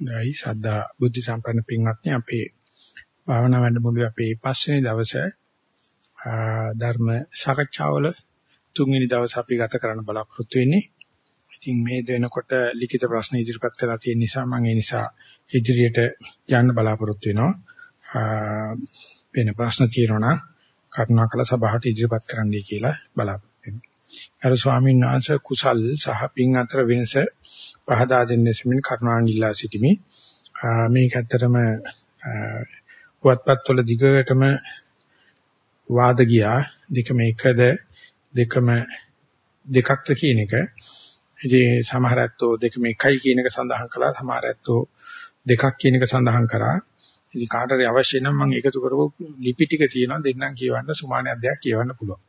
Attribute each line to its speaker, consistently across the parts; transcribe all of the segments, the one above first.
Speaker 1: ගයි සද්දා බුද්ධ සම්පන්න පින්වත්නි අපේ භාවනා වැඩමුළුවේ අපේ පස්වෙනි දවසේ ධර්ම සාකච්ඡාවල තුන්වෙනි දවස් අපි ගත කරන්න බලාපොරොත්තු වෙන්නේ. ඉතින් මේ දෙනකොට ලිඛිත ප්‍රශ්න ඉදිරිපත් කරලා තියෙන නිසා මම ඒ නිසා ඉදිරියට යන්න බලාපොරොත්තු වෙනවා. වෙන ප්‍රශ්න තියෙනවා නම් කරුණාකර සභාවට ඉදිරිපත් කරන්නයි කියලා බලාපොරොත්තු වෙනවා. අර ස්වාමීන් වහන්සේ කුසල් සහ පින් අතර වෙනස පහදා දෙන්නේ සමින කරුණාන් ඉල්ලා සිටිමි. මේක ඇත්තටම පුවත්පත්වල දිගටම වාද ගියා දෙකම එකද දෙකම දෙකක්ද කියන එක. ඉතින් සමහර ඇත්තෝ දෙකම එකයි කියන එක සඳහන් කළා සමහර ඇත්තෝ දෙකක් කියන එක සඳහන් කරා. ඉතින් කාටරි අවශ්‍ය නම් මම එකතු කරපු ලිපි ටික තියෙනවා දෙන්නම් කියවන්න සුමානයක් දෙයක් කියවන්න පුළුවන්.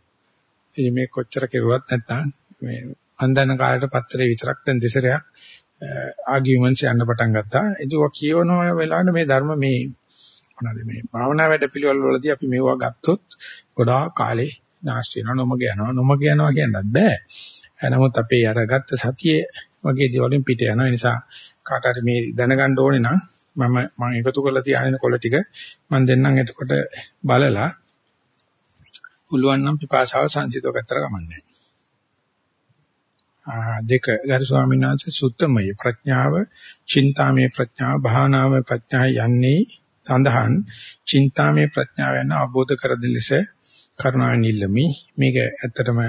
Speaker 1: ඉතින් මේ කොච්චර කෙරුවත් නැත්නම් මේ අන්දන කාලේට පත්‍රේ විතරක් දැන් දෙසරයක් ආගියුමන්ට්ස් යන්න පටන් ගත්තා. ඒක කියවන වෙලාවට මේ ධර්ම මේ මොනවාද මේ භාවනා වැඩපිළිවෙල වලදී අපි මේවා ගත්තොත් ගොඩාක් කාලේ නාස්ති වෙනවා නොමග යනවා නොමග යනවා කියන්නත් බෑ. නමුත් අපේ අරගත්ත සතියේ වගේ දේවලින් පිට යනවා. ඒ නිසා කාට හරි මේ දැනගන්න ඕනේ නම් මම මම එකතු කරලා තියාගෙන කොළ ටික මම දෙන්නම් එතකොට බලලා පුළුවන් නම් පිපාසාව සංසිතව ගත්තර ගමන්නේ. දෙක ගරු ස්වාමීන් වහන්සේ සුත්තමය ප්‍රඥාව, චින්තාමය ප්‍රඥාව, භාවනාමය ප්‍රඥාව යන්නේ සඳහන් චින්තාමය ප්‍රඥාව යන අවබෝධ කර දෙලෙස කරුණාවෙන් ඉල්ලමි. මේක ඇත්තටම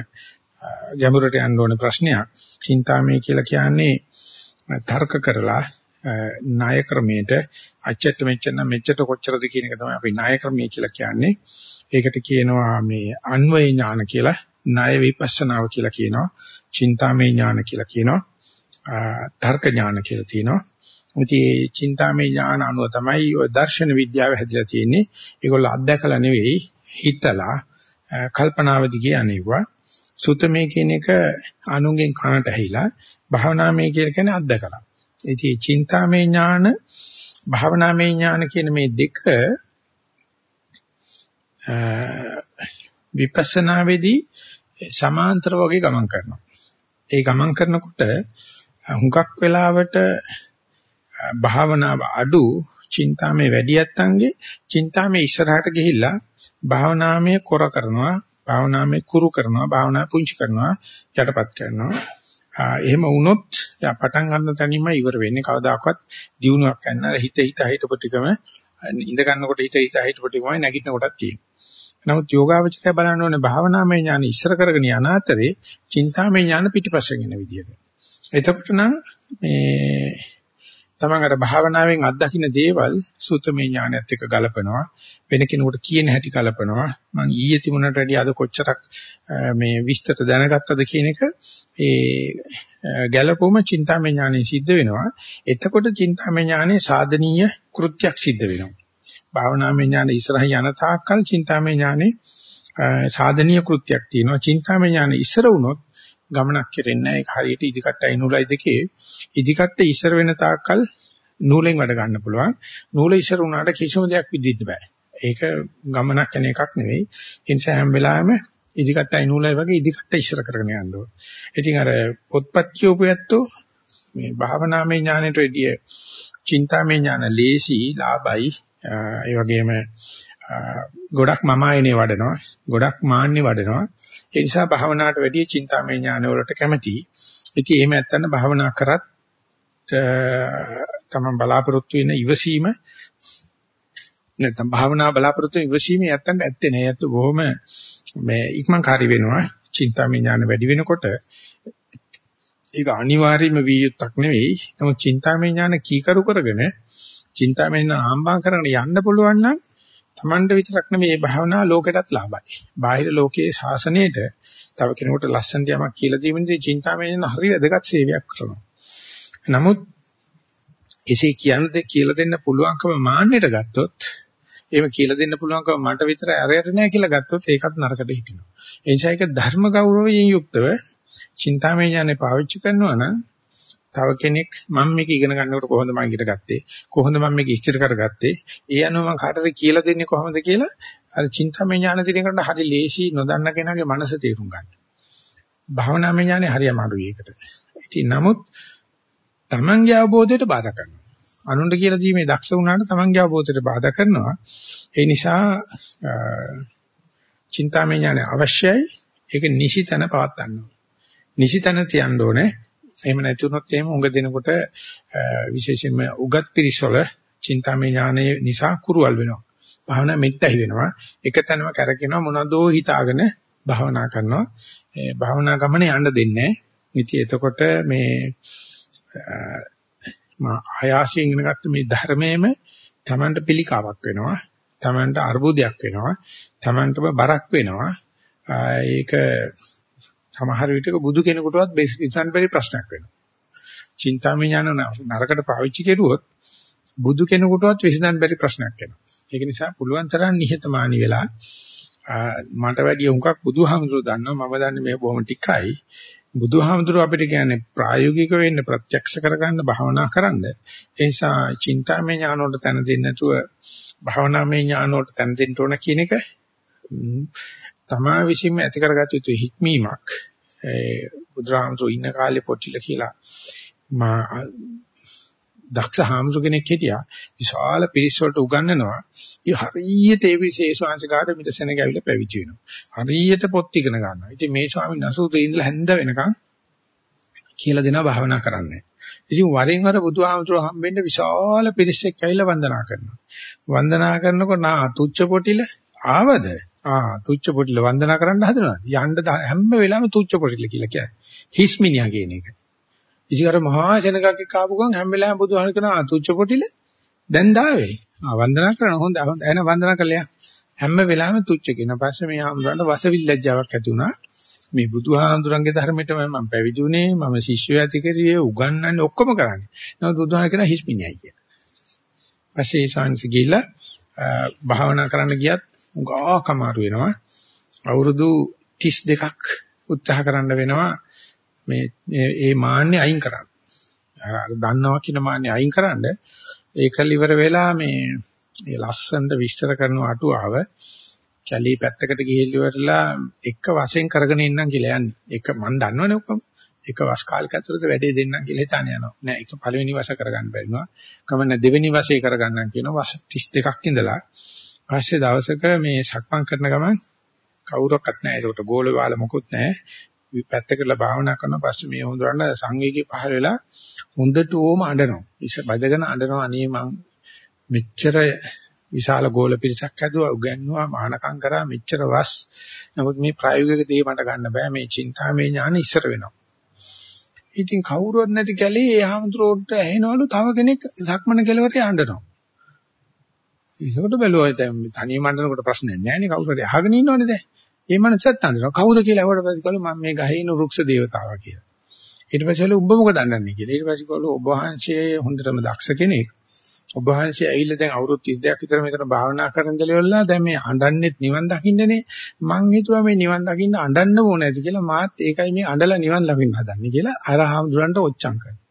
Speaker 1: ගැඹුරට යන්න ඕන ප්‍රශ්නයක්. චින්තාමය කියලා කියන්නේ තර්ක කරලා ණය ක්‍රමයට අච්චට මෙච්චර මෙච්චර කොච්චරද කියන එක තමයි අපි ණය ක්‍රමය කියලා කියන්නේ. ඒකට කියනවා මේ අන්වය ඥාන කියලා ණය විපස්සනාව කියලා කියනවා. චින්තාමය ඥාන කියලා කියනවා. තර්ක ඥාන කියලා තියෙනවා. ඉතින් මේ චින්තාමය ඥාන අනුව තමයි ඔය දර්ශන විද්‍යාව හැදිලා තියෙන්නේ. ඒගොල්ලෝ අත්දැකලා නෙවෙයි හිතලා කල්පනාවදී කියන්නේවා. සුතමේ කියන එක අනුගෙන් කනට ඇහිලා භාවනාමය කියලා කියන්නේ අත්දැකලා. ඉතින් චින්තාමය ඥාන භාවනාමය ඥාන කියන මේ දෙක විපස්සනාවේදී සමාන්තර වගේ ගමන් කරනවා. ඒ ගමන් කරනකොට හුඟක් වෙලාවට භාවනාව අඩු චින්තාමේ වැඩි යත්තන්ගේ චින්තාමේ ඉස්සරහට ගිහිල්ලා භාවනාමය කොර කරනවා භාවනාමය කුරු කරනවා භාවනා පුංචි කරනවා යටපත් කරනවා එහෙම වුණොත් යා පටන් ගන්න තැනින්ම ඉවර වෙන්නේ කවදාකවත් දියුණුවක් ගන්න හිත හිත හිටපු ටිකම ඉඳ ගන්නකොට හිත හිත හිටපු ටිකමයි නැගිටින කොටත් තියෙන්නේ නමුත් යෝගාවචකය බලන්න ඕනේ භාවනාමය ඥාන ඉස්සර කරගෙන යන අතරේ චින්තාමය ඥාන පිටිපස්සෙන් එන විදියට. එතකොට නම් මේ තමන් අර භාවනාවෙන් අත්දකින්න දේවල් සූත්‍රමය ඥානයත් එක්ක ගලපනවා. වෙන කෙනෙකුට කියන හැටි ගලපනවා මම ඊයේ තිබුණට වැඩිය අද කොච්චරක් මේ විස්තර දැනගත්තද කියන එක ඒ ගැලපුවම චින්තාමය ඥානෙ සිද්ධ වෙනවා. එතකොට චින්තාමය ඥානෙ සාධනීය කෘත්‍යයක් සිද්ධ වෙනවා. භාවනාමය ඥාන ඉස්සරහින් යන තාක්කල් චින්තාමය ඥානේ සාධනීය කෘත්‍යයක් තියෙනවා. චින්තාමය ඥාන ඉස්සර වුණොත් ගමනක් කෙරෙන්නේ ඒක හරියට ඉදිකට්ටයි නූලයි දෙකේ ඉදිකට්ට ඉස්සර වෙන තාක්කල් නූලෙන් වැඩ ගන්න පුළුවන්. නූල ඉස්සර වුණාට කිසිම දෙයක් විදින්න බෑ. ඒක ගමනක් යන එකක් නෙවෙයි. ඒ නිසා හැම වෙලාවෙම ඉදිකට්ටයි නූලයි වගේ ඉදිකට්ට ඉස්සර කරගෙන යන්න ඕන. ඉතින් අර පොත්පත් කියවපු ඇත්තෝ මේ භාවනාමය ඥානෙට වැඩිය චින්තාමය ඥාන ලේසි, ලාභයි, ඒ වගේම ගොඩක් මම ආයනේ වඩනවා ගොඩක් මාන්නේ වඩනවා. ඒ නිසා භාවනාවට වැඩිය චින්තාමය ඥාන වලට කැමතියි. ඉතින් එහෙම නැත්නම් භාවනා කරත් තමන් බලාපොරොත්තු වෙන ඉවසීම නැත්නම් භාවනා බලාපොරොත්තු වෙන ඉවසීම නැත්නම් ඇත්තේ නෑ ඇත්ත බොහොම මේ ඉක්මන්කාරී වෙනවා. චින්තාමය ඥාන වැඩි වෙනකොට ඒක අනිවාර්යයෙන්ම විය යුත්තක් නෙවෙයි. නමුත් චින්තාමය ඥාන කීකරු කරගෙන චින්තාමෙන් ආම්බා කරගෙන යන්න පුළුවන් නම් Tamanට විතරක් නෙමෙයි මේ භාවනාව ලෝකෙටත් ලාභයි. බාහිර ලෝකයේ ශාසනයේට තව කෙනෙකුට ලස්සන යමක් කියලා දීමේදී චින්තාමෙන් හරි වැදගත් සේවයක් කරනවා. නමුත් එසේ කියන්නේ කියලා දෙන්න පුළුවන්කම මාන්නයට ගත්තොත් එහෙම කියලා දෙන්න පුළුවන්කම මට විතරයි අරයට නෑ කියලා ගත්තොත් ඒකත් නරකට හිටිනවා. ඒ නිසා ඒක ධර්ම ගෞරවයෙන් යුක්තව චින්තාමය ඥානෙ පාවිච්චි කරනවා නම් තව කෙනෙක් මම මේක ඉගෙන ගන්නකොට කොහොමද මම ඉගෙන ගත්තේ කොහොමද මම මේක ඉස්තිර කරගත්තේ ඒ අනුව මම කාටද කියලා දෙන්නේ කොහොමද කියලා අර චින්තාමය ඥාන දිනකට හරි ලේසි නොදන්න කෙනාගේ මනස තේරුම් ගන්න. භාවනාමය ඥානෙ හරි අමාරුයි ඒකට. ඉතින් නමුත් Tamange අවබෝධයට බාධා කරනවා. අනුන්ට කියලා දීමේ දක්ෂ වුණාට තමන්ගේ අවබෝධයට බාධා කරනවා. ඒ නිසා චින්තාමය ඥාන අවශ්‍යයි. ඒක නිසිතන පවත් ගන්න ඕනේ. නිසිතන තියන්න ඕනේ. එහෙම නැති වුණොත් එහෙම උඟ දෙනකොට විශේෂයෙන්ම උගත් පිරිසවල චින්තාමය ඥානය නිසා කුරුවල් වෙනවා. භාවනා මෙට්ටහි වෙනවා. එක තැනම කරකිනවා මොනදෝ හිතාගෙන භාවනා කරනවා. ඒ භාවනා ගමනේ යන්න දෙන්නේ නැහැ. ඉතින් එතකොට මේ මා ආයාසයෙන් ඉගෙනගත්ත මේ ධර්මයේම Tamanට පිළිකාවක් වෙනවා. Tamanට අර්බුදයක් වෙනවා. Tamanටම බරක් වෙනවා. ඒක සමහර විටක බුදු කෙනෙකුටවත් විසඳන්න බැරි ප්‍රශ්නයක් වෙනවා. චින්තාමය ඥාන නරකට පාවිච්චි කෙරුවොත් බුදු කෙනෙකුටවත් විසඳන්න බැරි ප්‍රශ්නයක් වෙනවා. ඒක නිසා පුළුවන් තරම් නිහතමානී වෙලා මට වැඩිය උන්කක් බුදුහාමුදුරුවෝ දන්නවා මම දන්නේ මේ බොහොම ටිකයි බුදුහාමුදුරුවෝ අපිට කියන්නේ ප්‍රායෝගික වෙන්න ප්‍රත්‍යක්ෂ කරගන්න භාවනා කරන්න ඒ නිසා චින්තාමය ඥාන වලට තැන දෙන්නේ නැතුව භාවනාමය ඥාන වලට තැන දෙන්න ඕන කියන එක තමා විසින්ම ඇති කරගත යුතු හික්මීමක් ඒ බුදුහාමුදුරුවෝ ඉන්න කාලේ පොටිල කියලා මා දක්ෂ හාමුදුර කෙනෙක් හිටියා විශාල පිරිස් වලට උගන්වනවා. ඒ හරියට ඒ විශේෂාංශකාරට මිදසෙන ගැවිලා පැවිදි වෙනවා. හරියට පොත් ඉගෙන ගන්නවා. ඉතින් මේ ස්වාමීන් වහන්සේ ඉඳලා හැන්ද වෙනකන් කියලා දෙනවා භාවනා කරන්න. ඉතින් වරින් වර බුදුහාමුදුර හම්බෙන්න විශාල පිරිස් එක්ක ඇවිල්ලා වන්දනා කරනවා. වන්දනා කරනකොට නා තුච්ච පොටිල ආවද? ආ තුච්ච පොටිල වන්දනා කරන්න හදනවාද? යන්න හැම වෙලාවෙම තුච්ච පොටිල කියලා කියන්නේ. හිස්මිනියා කියන එක. ඉතින් අර මහා සෙනගක් එක්ක ආපු ගමන් හැම වෙලාවෙම බුදුහාම කියනවා තුච්ච පොටිල දැන් දාවේ. ආ වන්දනා කරන හොඳ හොඳ එන වන්දනා කළා. හැම වෙලාවෙම තුච්ච කියන. පස්සේ මේ ආම්රන්න වසවිල්ලජ්ජාවක් ඇති වුණා. මේ බුදුහාමුදුරන්ගේ ධර්මයට මම පැවිදි වුණේ මම ශිෂ්‍යය ඇති කරියේ උගන්වන්නේ ඔක්කොම කරන්නේ. නමුත් බුදුහාම කියන හිස්පිනියයි කිය. පස්සේ ශාන්සි ගිහිල්ලා භාවනා කරන්න ගියත් උගා කමාරු වෙනවා. අවුරුදු 32ක් උත්සාහ කරන්න වෙනවා. මේ ඒ මාන්නේ අයින් කරන්න. අර දන්නවා කියන මාන්නේ අයින් කරන්න ඒකල ඉවර වෙලා මේ මේ ලස්සනට විස්තර කරන අටුවාව කැලී පැත්තකට ගිහිල්ලා ඉවරලා එක වශයෙන් කරගෙන ඉන්නම් කියලා යන්නේ. ඒක මම දන්නවනේ ඔක්කොම. එක වස් කාලයක ඇතුළත වැඩේ දෙන්නම් කියලා හිතාන යනවා. නෑ ඒක පළවෙනි වශ කරගන්න බැරිනවා. කමන්න දෙවෙනි වශේ කරගන්නම් කියනවා. වස් 32ක් ඉඳලා පස්සේ දවසක මේ සක්මන් කරන ගමන් කවුරක්වත් නැහැ. ඒකට ගෝල වාල මොකුත් නැහැ. පැත්තකටලා භාවනා කරනවා පස්සේ මේ හොඳරන්න සංවේගී පහල වෙලා හොඳට ඕම අඬනවා. ඉස බදගෙන අඬනවා අනේ මං මෙච්චර විශාල ගෝල පිරිසක් හැදුවා උගන්වුවා මහානකම් කරා මෙච්චර වස්. නමුත් මේ ප්‍රායෝගික දේ මට ගන්න බෑ මේ චින්තාමය ඥාන ඉස්සර වෙනවා. ඉතින් කවුරුවත් නැති කැලේ ඒ හැමතුරෝට ඇහෙනවලු තව කෙනෙක් සක්මන කෙලවරට යඬනවා. ඒකට බැලුවා දැන් තනියම අඬනකොට ප්‍රශ්නයක් නැහැ නේ කවුරු හරි අහගෙන ඉන්නවනේ දැන්. ඒ මනසත් අඬනවා. කවුද කියලා අහුවට පස්සේ කළා මම මේ ගහේ ඉන්න රුක්ෂ දේවතාවා කියලා. ඊට පස්සේ වල ඔබ මොකද අඬන්නේ කියලා. ඊට පස්සේ කළා ඔබ වහන්සේ හොඳටම දක්ෂ කෙනෙක්. ඔබ වහන්සේ ඇවිල්ලා දැන් අවුරුදු 32ක් විතර මෙතන භාවනා කරන දලෙවලා දැන් මේ අඬන්නෙත් නිවන් දකින්නනේ. මං හිතුවා මේ නිවන් දකින්න අඬන්න ඕනේ නැති කියලා මාත් ඒකයි මේ අඬලා නිවන් ලබන්න හදන්නේ කියලා අරහාමුදුරන්ට ඔච්චම් කරනවා.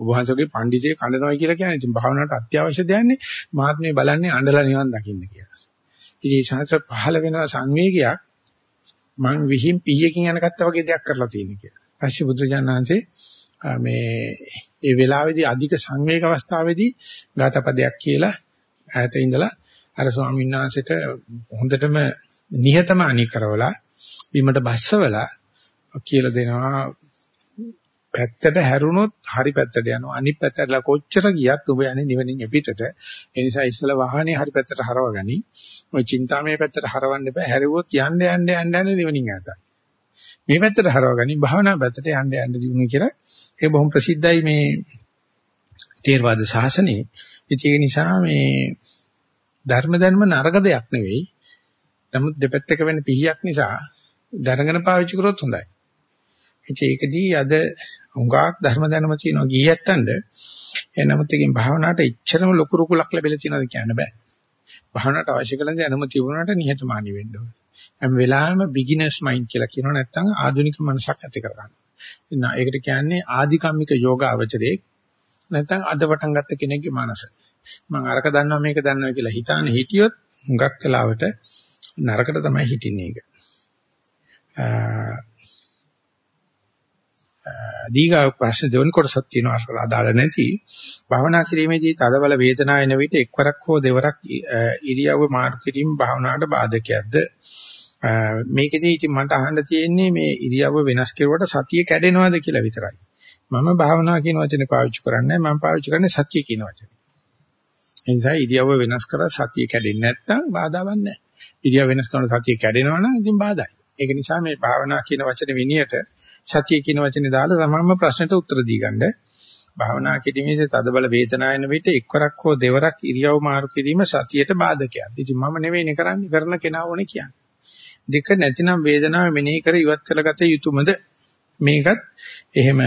Speaker 1: ඔබ වහන්සේගේ පඬිජේ කඳනවා කියලා කියන්නේ ඉතින් භාවනාවට අත්‍යවශ්‍ය දෙයක්නේ මාත් මේ බලන්නේ අඬලා නිවන් දකින්න කියලා. ඉතින් ශාස්ත්‍ර පහළ වෙනවා සංවේගයක් මං විහිම් පීයකින් යනකත්ත වගේ දෙයක් කරලා තියෙන කියලා. පස්සේ බුදුජානනාංශේ මේ ඒ වෙලාවේදී අධික සංවේග අවස්ථාවේදී ගාතපදයක් කියලා ඈත ඉඳලා අර ස්වාමීන් වහන්සේට හොඳටම නිහතමානී කරවලා බිමට බස්සවලා කියලා දෙනවා පැත්තට හැරුණොත් හරි පැත්තට යනවා. අනිත් පැත්තටලා කොච්චර ගියත් ඔබ යන්නේ නිවනින් එපිටට. ඒ නිසා ඉස්සලා වාහනේ හරි පැත්තට හරවගනි. ඔය චින්තාමය පැත්තට හරවන්න එපා. හැරුවොත් යන්න යන්න යන්න යන්න නිවනින් ඈතයි. මේ පැත්තට හරවගනි. භාවනා පැත්තට යන්න යන්න දිනු කියලා. ඒක බොහොම ප්‍රසිද්ධයි මේ තේරවාද ශාසනයේ ඒක නිසා මේ ධර්ම ධර්ම නරක දෙයක් නෙවෙයි. නමුත් දෙපැත්තක වෙන පිහියක් නිසා දරගෙන පාවිච්චි කරොත් හොඳයි. ඒකදී අද හුඟක් ධර්ම දැනුම තියෙනවා ගියත්තන්ද එනමුත් එකකින් භාවනාවට එච්චරම ලොකු රුකුලක් ලැබිලා තියෙනවද කියන්න බෑ. භාවනාවට අවශ්‍ය කරන දේ අනුමත තිබුණාට නිහතමානී වෙන්න ඕනේ. හැම වෙලාවෙම බිග්ිනර්ස් මයින්ඩ් කියලා කියනවා නැත්නම් ආධුනික මනසක් ඇති කරගන්න. ඒකට කියන්නේ ආධිකම්මික යෝග අවචරයේ නැත්නම් අද පටන් ගත්ත කෙනෙක්ගේ මනස. මම අරක දන්නවා මේක දන්නවා කියලා හිතාන හිටියොත් හුඟක් වෙලාවට නරකට තමයි හිටින්නේ ඒක. දීගා ප්‍රශ්න දෙවෙනි කොටසක් තියෙනවා අර අදාළ නැති. භාවනා කිරීමේදී තදබල වේදනාව එන විට එක්වරක් හෝ දෙවරක් ඉරියව්ව මාරු කිරීම භාවනාවට බාධකයක්ද? මේකෙදී ඉතින් මට අහන්න තියෙන්නේ මේ ඉරියව්ව වෙනස් කරුවට සතිය කැඩෙනවද කියලා විතරයි. මම භාවනා කියන වචනේ පාවිච්චි කරන්නේ මම පාවිච්චි කරන්නේ සතිය කියන වචනේ. ඒ නිසා ඉරියව්ව වෙනස් කරලා සතිය කැඩෙන්නේ නැත්නම් බාධාවක් නැහැ. ඉරියව්ව වෙනස් කරන සතිය කැඩෙනවා නම් ඉතින් බාධායි. ඒක නිසා මේ භාවනා කියන වචනේ විනියට සතිය කියන වචනේ දාලා තමන්ම ප්‍රශ්නෙට උත්තර දී ගන්න. භාවනා කිරීමේදී තදබල වේදනායන විට එක්වරක් හෝ දෙවරක් ඉරියව් මාරු කිරීම සතියට බාධකයක්. ඉතින් මම නෙවෙයිනේ කරන්නේ කරන කෙනා ඕනේ කියන්නේ. දෙක නැතිනම් වේදනාව මෙනෙහි කර ඉවත් කළගත යුතුයමද? මේකත් එහෙම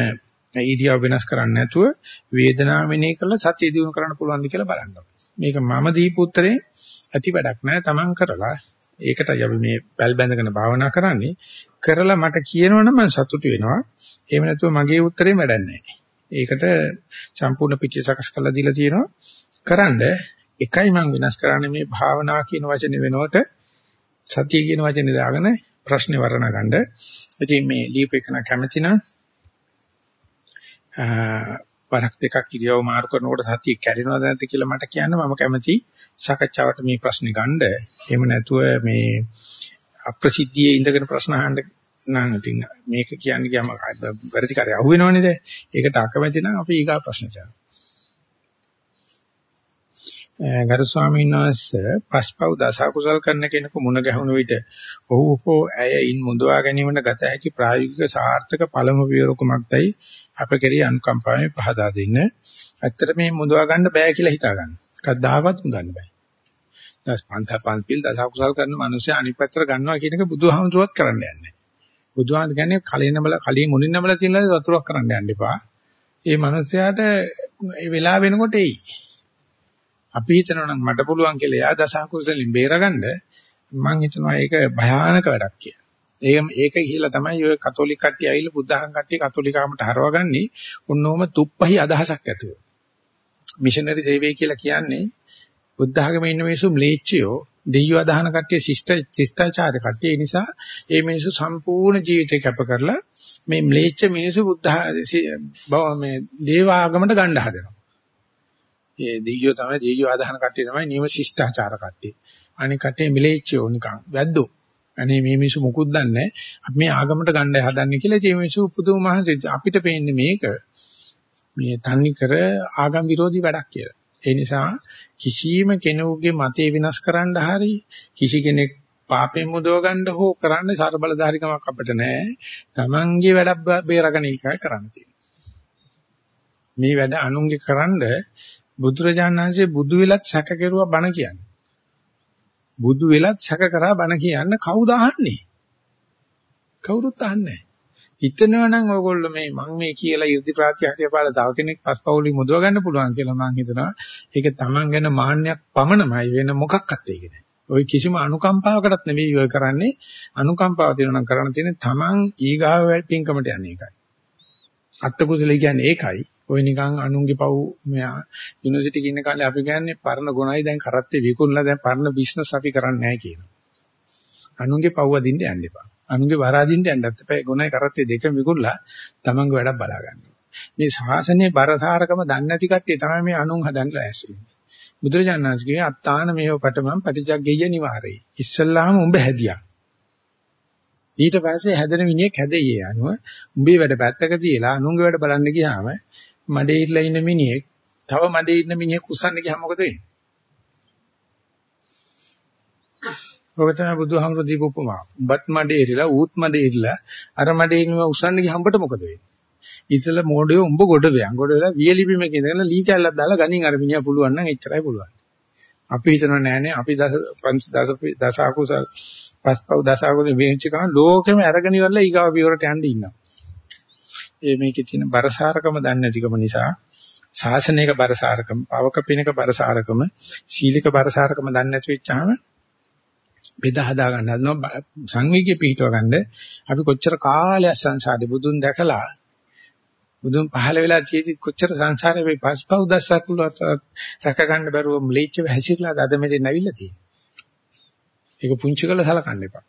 Speaker 1: ඉරියව් වෙනස් කරන්නේ නැතුව වේදනාව මෙනෙහි කරලා සතිය දිනු කරන්න පුළුවන්ද කියලා බලන්න. මේක මම දීපු උත්තරේ ඇති වැඩක් නෑ. Taman කරලා ඒකටයි අපි මේ බැල් බැඳගෙන භාවනා කරන්නේ. කරලා මට කියනවනම් මම සතුටු වෙනවා. එහෙම නැතුව මගේ උත්තරේ වැඩන්නේ ඒකට සම්පූර්ණ පිටිය සකස් කරලා දීලා තියෙනවා. කරන්න එකයි මම වෙනස් කරන්නේ මේ භාවනා කියන වචනේ වෙනකොට සතිය කියන වචනේ දාගෙන ප්‍රශ්නේ වර්ණ ගන්න. ඉතින් මේ ලියපෙකන කැමති නම් වරක් දෙකක් ඉරියව් මාරු කරනකොට සතිය කැඩෙනවද නැද්ද කියලා මට කියන්න මම කැමති සාකච්ඡාවට මේ ප්‍රශ්නේ ගන්න. එහෙම නැතුව මේ අප්‍රසිද්ධියේ ඉඳගෙන ප්‍රශ්න අහන්න නම් ඉතින් මේක කියන්නේ ගියාම වැරදි කරේ අහුවෙනවනේ දැන්. ඒකට අකමැති නම් අපි ඊගා ප්‍රශ්නට යනවා. ගරු ස්වාමීන් වහන්සේ පස්පව් දසකුසල් කරන කෙනෙකු මුණ ගැහුණු විට ඔහු හෝ ඇය ඉන් මුදවා ගැනීමට ගත හැකි ප්‍රායෝගික සාර්ථක පළමු පියවර කුමක්දයි අප කෙරෙහි අනුකම්පාවෙන් පහදා දෙන්න. ඇත්තට මේ මුදවා ගන්න බෑ කියලා හිතා ගන්න. කද්දාවත් මුදන්න බෑ. දස් පන්ත පන්පිල් දසකුසල් කරන මිනිස්සු අනිත් පැත්තට ගන්නවා කියන එක බුදුහාමුදුරුවත් කරන්න යන්නේ. බුදුහාමුදුරු කියන්නේ කලින් නබල කලින් මුණින් නබල තියෙනවා වතුරක් කරන්න යන්න එපා. ඒ මිනිස්යාට ඒ වෙලාව වෙනකොට එයි. අපි හිතනවා නම් මට පුළුවන් කියලා එයා දසකුසලින් බේරගන්න මම හිතනවා ඒක භයානක වැඩක් කියලා. ඒක ඒක කියලා තමයි ඔය කතෝලික කට්ටිය ඇවිල්ලා බුද්ධහන් කට්ටිය කතෝලිකාමට හරවගන්නේ. ඔන්නෝම තුප්පහි අදහසක් ඇතුව. මිෂනරි සේවය කියලා කියන්නේ බුද්ධ ආගමේ ඉන්න මිනිස්සු ම්ලේච්චයෝ දෙයියෝ අදහන කට්ටිය ශිෂ්ට ශිෂ්ටාචාර කට්ටිය ඒ නිසා ඒ මිනිස්සු සම්පූර්ණ ජීවිතේ කැප කරලා මේ ම්ලේච්ච මිනිස්සු බුද්ධ මේ දේව ආගමට ගන්න හදනවා. ඒ දෙයියෝ තමයි දෙයියෝ අදහන කට්ටිය තමයි නියම ශිෂ්ටාචාර කට්ටිය. අනික කට්ටිය ම්ලේච්චයෝ නිකන් වැද්දෝ. අනේ මේ මිනිස්සු මුකුත් දන්නේ අපි මේ ආගමට ගන්නයි හදන්නේ කියලා ඒ මිනිස්සු පුදුම මහන්සි අපිට පේන්නේ මේක මේ තන්නේ කර ආගම් විරෝධී වැඩක් කියලා. ඒ නිසා කිසියම් කෙනෙකුගේ මතේ විනාශ කරන්න හරි කිසි කෙනෙක් පාපෙන් මුදව ගන්න හෝ කරන්න ਸਰබලධාරිකමක් අපිට නැහැ. Tamange වැඩක් බේරගෙන එකයි කරන්න තියෙන්නේ. මේ වැඩ අනුන්ගේ කරන්න බුදුරජාණන් වහන්සේ බුදු වෙලත් සැක කෙරුවා බණ කියන්නේ. බුදු වෙලත් සැක කරා බණ කියන්න කවුද අහන්නේ? කවුරුත් අහන්නේ නැහැ. හිතනවා නම් ඔයගොල්ලෝ මේ මම මේ කියලා 이르දි ප්‍රාත්‍යහාරය පාලා තව කෙනෙක් පස්පවුලි මුදව ගන්න පුළුවන් කියලා මම හිතනවා. ඒක Taman ගැන මාන්නයක් පමණමයි වෙන මොකක්වත් ඒක නෑ. ඔය කිසිම අනුකම්පාවකටත් නෙවෙයි ඔය කරන්නේ. අනුකම්පාව තියෙනවා නම් කරන්න තියෙන්නේ Taman ඊගාව පින්කමට යන්නේ ඒකයි. අත්කුසල කියන්නේ ඒකයි. ඔය නිකන් අනුන්ගේ පව් මෙයා යුනිවර්සිටි ඉන්න කාලේ අපි කියන්නේ පරණ ගුණයි දැන් කරත්තේ විකුණලා දැන් පරණ බිස්නස් අපි කරන්නේ නැහැ කියනවා. අනුන්ගේ පව් අදින්න යන්න එපා. අනුන්ගේ වරාදින්න යන්නත් එපා. ගුණයි කරත්තේ දෙකම විකුණලා තමන්ගේ වැඩක් බලා ගන්න. මේ ශාසනයේ බරසාරකම දන්නේ නැති කට්ටිය තමයි මේ අනුන් හදන්නලා ඇසෙන්නේ. බුදුරජාණන්ස් කියේ අත්තාන මේව පටමන් පටිච්චග්ගය නිවාරේ. ඉස්සල්ලාම උඹ හැදියා. ඊට පස්සේ හැදෙන මිනිහෙක් හැදෙయ్యේ අනුව උඹේ වැඩ පැත්තක තියලා අනුන්ගේ වැඩ බලන්න ගියාම මඩේ ඉట్లా ඉන්න මිනිහෙක් තව මඩේ ඉන්න මිනිහෙක් උස්සන්න ගියාම මොකද වෙන්නේ? ඔක තමයි බුදුහාමුදුරු දීපු උපමාව. උඹත් මඩේ ඉරිලා ඌත් මඩේ ඉරිලා අර මඩේ ඉන්න උස්සන්න ගියම්බට මොකද වෙන්නේ? ඉතල මොඩියෝ උඹ ගොඩ වෙයන්. ගොඩ වෙලා වියලිපිමක ඉඳගෙන ලී කැල්ලක් දාලා ගනින් අර මිනිහා පුළුවන් නම් එච්චරයි පුළුවන්. අපි හිතනවා නෑනේ අපි දස දස දස අකුසල් පස්පව් දස අකුසල් වෙච්ච ගමන් ලෝකෙම අරගෙන ඉවරලා ඊගාව පියවරට යන්න ඉන්නවා. ඒ මේකේ තියෙන බරසාරකම දන්නේ නැතිකම නිසා ශාසනික බරසාරකම, පවක පිනක බරසාරකම, සීලික බරසාරකම දන්නේ නැති වෙච්චාම බෙදා හදා ගන්න හදනවා සංවේගී පිහිටව ගන්න අපි කොච්චර කාලයක් සංසාරේ බුදුන් දැකලා බුදුන් පහළ වෙලා තියෙදි කොච්චර සංසාරේ මේ පස්පව් දසකුලත් රැක ගන්න බැරුව ම්ලේච්චව හැසිරලා අද මෙතෙන් ඇවිල්ලා තියෙන්නේ. ඒක පුංචි කරලා සලකන්න එපා.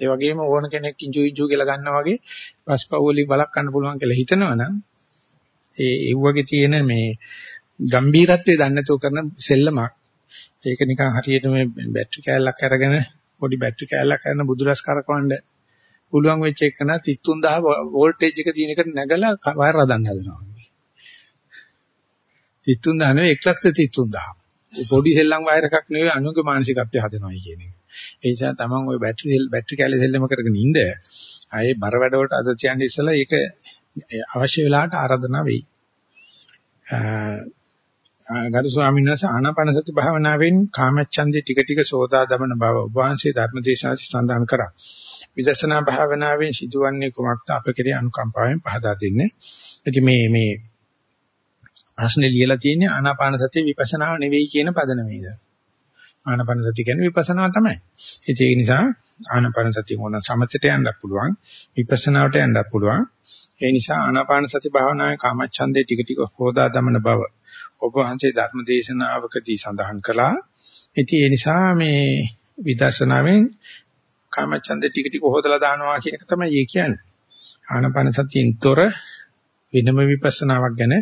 Speaker 1: ඒ වගේම ඕන කෙනෙක් ඉන්ජු ඉන්ජු කියලා ගන්නවා වගේ පස්පවුලි බලක් ගන්න පුළුවන් කියලා හිතනවනම් ඒ ඒ වගේ තියෙන මේ ගම්බීරත්වයේ දන්නේ නැතුව කරන සෙල්ලමක් ඒක නිකන් හරියට මේ බැටරි කෑල්ලක් අරගෙන පොඩි බැටරි කෑල්ලක් කරන බුදුරස් කරකවන්න පුළුවන් වෙච්ච එක නා 33000 වෝල්ටේජ් එක තියෙන එකට නැගලා වයර් හදන්න හදනවා. 33000 නෙවෙයි 133000. ඒ පොඩි සෙල්ලම් වයර් එකක් නෙවෙයි අනුගේ මානසිකත්වය හදනවායි කියන එක. ඒ නිසා තමන් ওই බැටරි බැටරි කැලේ සෙල්ලම කරගෙන ඉන්න ආයේ බර වැඩ වලට අද තියන්නේ ඉස්සලා ඒක අවශ්‍ය වෙලාවට ආරාධනා වෙයි. ගරු ස්වාමීන් වහන්සේ ආනාපාන සති භාවනාවෙන් කාමච්ඡන්දේ ටික ටික සෝදා දමන බව ඔබ වහන්සේ ධර්මදේශනාසි සඳහන් කරා. විදර්ශනා භාවනාවෙන් සිදුවන්නේ කුමක්ද අප කෙරේ අනුකම්පාවෙන් පහදා දෙන්නේ. ඉතින් මේ මේ ප්‍රශ්නේ ලියලා තියෙන්නේ ආනාපාන සතිය විපස්සනාව නෙවෙයි කියන පදනමේද. ආනාපාන සතිය කියන්නේ විපස්සනාව තමයි. ඒ නිසා ආනාපාන සතිය මොන සමතයට යන්නත් පුළුවන් විපස්සනාවට යන්නත් පුළුවන්. ඒ නිසා ආනාපාන සති භාවනාවේ කාමච්ඡන්දේ ටික ටික හොදා දමන බව ඔබ වහන්සේ ධර්ම දේශනාවකදී සඳහන් කළා. ඉතින් ඒ නිසා මේ විදර්ශනාවෙන් කාමච්ඡන්දේ ටික ටික හොදලා දානවා කියන එක තමයි ඒ කියන්නේ. ආනාපාන සතියෙන් තොර වෙනම විපස්සනාවක් ගැන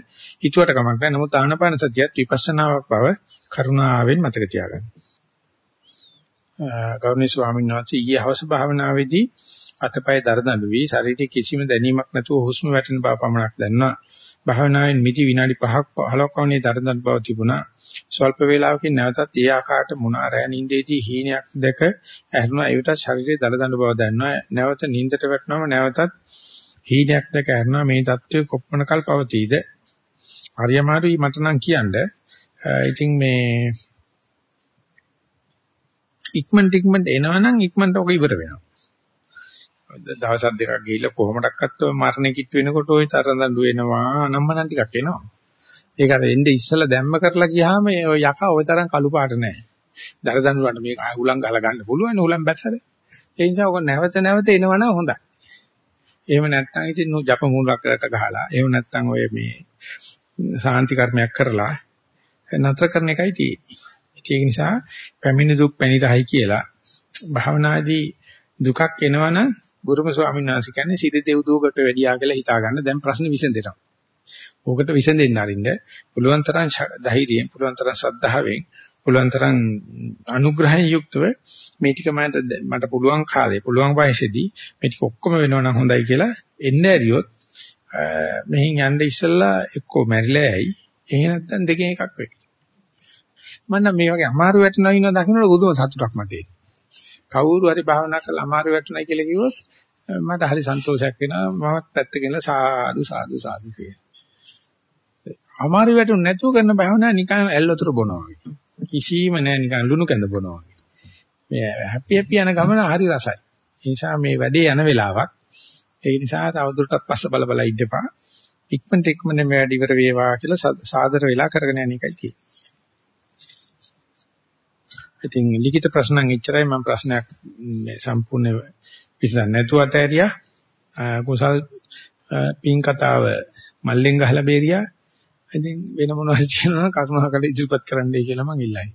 Speaker 1: හිතුවට කමක් නැහැ. නමුත් ආනාපාන සතියත් විපස්සනාවක් බව කරුණාවෙන් මතක තියාගන්න. ගෞරවනීය ස්වාමීන් වහන්සේ ඊයේ හවස භාවනාවේදී අතපය දරදඬු වී ශරීරයේ කිසිම දැනීමක් නැතුව හුස්ම වැටෙන බව පමණක් දැනුණා. භාවනාවෙන් මිදි විනාඩි 5ක් 15ක් වගේ දරදඬු බව තිබුණා. ස්වල්ප වේලාවකින් නැවතත් ඒ ආකාරයට මුණා රෑ නිින්දේදී හීනයක් දැක ඇරුණා. ඒකට ශරීරයේ දරදඬු බව දැනුණා. නැවත නිින්දට වැටෙනම නැවතත් හීනයක් දැක ඇරුණා. මේ தત્ත්වය කොපමණ කල් පවතීද? හරියමාරුයි මට නම් කියන්න. ඉතින් මේ ඉක්මනට ඉක්මනට එනවනම් ඉක්මනට ඔක ඉවර වෙනවා. දවස් දෙකක් ගිහිල්ලා කොහොමඩක්වත් ඔය මරණය කිට්ටු වෙනකොට ওই තරඳඬු වෙනවා අනම්මනම් ටිකක් එනවා. ඒක අර එන්නේ ඉස්සලා දැම්ම කරලා ගියාම ඔය යකා ওই තරම් කළු පාට නැහැ. දරදඬු වලට මේක ආය උලන් ගහලා ගන්න පුළුවන් උලන් බැස්සද. ඒ නිසා ඔක නැවත නැවත එනවනම් හොඳයි. එහෙම නැත්නම් ඉතින් නු ජප මූලකට ගහලා එහෙම නැත්නම් ඔය මේ සාන්ති කර්මයක් කරලා නතර කරන එකයි තියෙන්නේ. ඒක නිසා පැමිණි දුක් පැනිරහයි කියලා භාවනාදී දුකක් එනවනම් බුරුම ස්වාමීන් වහන්සේ කියන්නේ සිට දෙව්දුවකට වැඩියා කියලා හිතා ගන්න දැන් ප්‍රශ්න විසඳෙනවා. ඕකට විසඳෙන්න අරින්න පුළුවන් තරම් ධෛර්යයෙන් පුළුවන් තරම් ශ්‍රද්ධාවෙන් පුළුවන් තරම් අනුග්‍රහයෙන් යුක්තව මේ ටික මට පුළුවන් කාලේ පුළුවන් වයසේදී මේ ටික ඔක්කොම වෙනවා නම් හොඳයි කියලා එන්න ඇරියොත් මෙහින් යන්න ඉස්සෙල්ලා එක්කෝ මැරිලා යයි එහෙ නැත්නම් දෙකෙන් එකක් වෙයි. මම මේ වගේ අමාරු වැටෙනවා ඉන්නවා දකින්නකොට බුදුම සතුටක් මට එන්නේ. කවුරු හරි භාවනා කරලා අමාරු වැටුණයි කියලා කිව්වොත් මට හරි සන්තෝෂයක් වෙනවා මමත් පැත්තකින් සාදු සාදු සාදු කියලා. අමාරු වැටුනේ නැතුව කරන භාවනාව නිකන් ඇල්ලතර බොනවා වගේ. කිසිම නෑ නිකන් ලුණු කැඳ බොනවා වගේ. මේ හැපි හැපි යන ගමන හරි රසයි. ඒ නිසා මේ වැඩේ යන වෙලාවක් ඒ නිසා තවදුරටත් පස්ස බල බල ඉඳපා ඉක්මනට ඉක්මනට මේ වැඩ ඉවර වේවා කියලා සාදර වෙලා කරගෙන යන එකයි තියෙන්නේ. ඉතින් ලිඛිත ප්‍රශ්න නම් එච්චරයි මම ප්‍රශ්නයක් මේ සම්පූර්ණ විසඳන්න නැතුව ඇතෑරියා. කුසල් පින් කතාව මල්ලෙන් ගහලා බේරියා. ඉතින් වෙන මොනවද කියනවා කරුණාකර ඉදිරිපත් කරන්නයි කියලා මම ඉල්ලයි.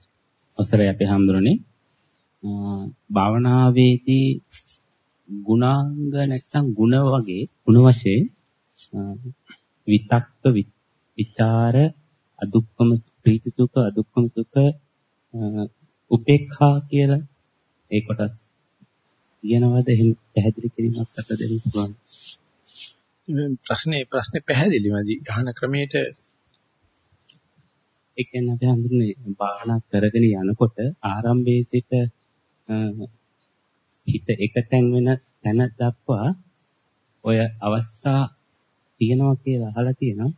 Speaker 2: අවසරයි අපි හඳුරන්නේ. භාවනාවේදී ගුණාංග නැත්තම් ಗುಣ වගේ ಗುಣ වශයෙන් විතක්ක විචාර අදුක්කම ප්‍රීති සුඛ අදුක්කම සුඛ උපේක්ඛා කියලා ඒ කොටස් කියනවාද එහෙම පැහැදිලි කිරීමක් අත දෙන්න පුළුවන්.
Speaker 1: ප්‍රශ්නේ ප්‍රශ්නේ පැහැදිලිමදි අහන ක්‍රමයට
Speaker 2: ඒ කියන්නේ අපි හඳුන්නේ භාවනා කරගෙන යනකොට ආරම්භයේ සිට හිත එකතෙන් වෙන තැන දක්වා ඔය අවස්ථා තියෙනවා කියලා අහලා තියෙනවා.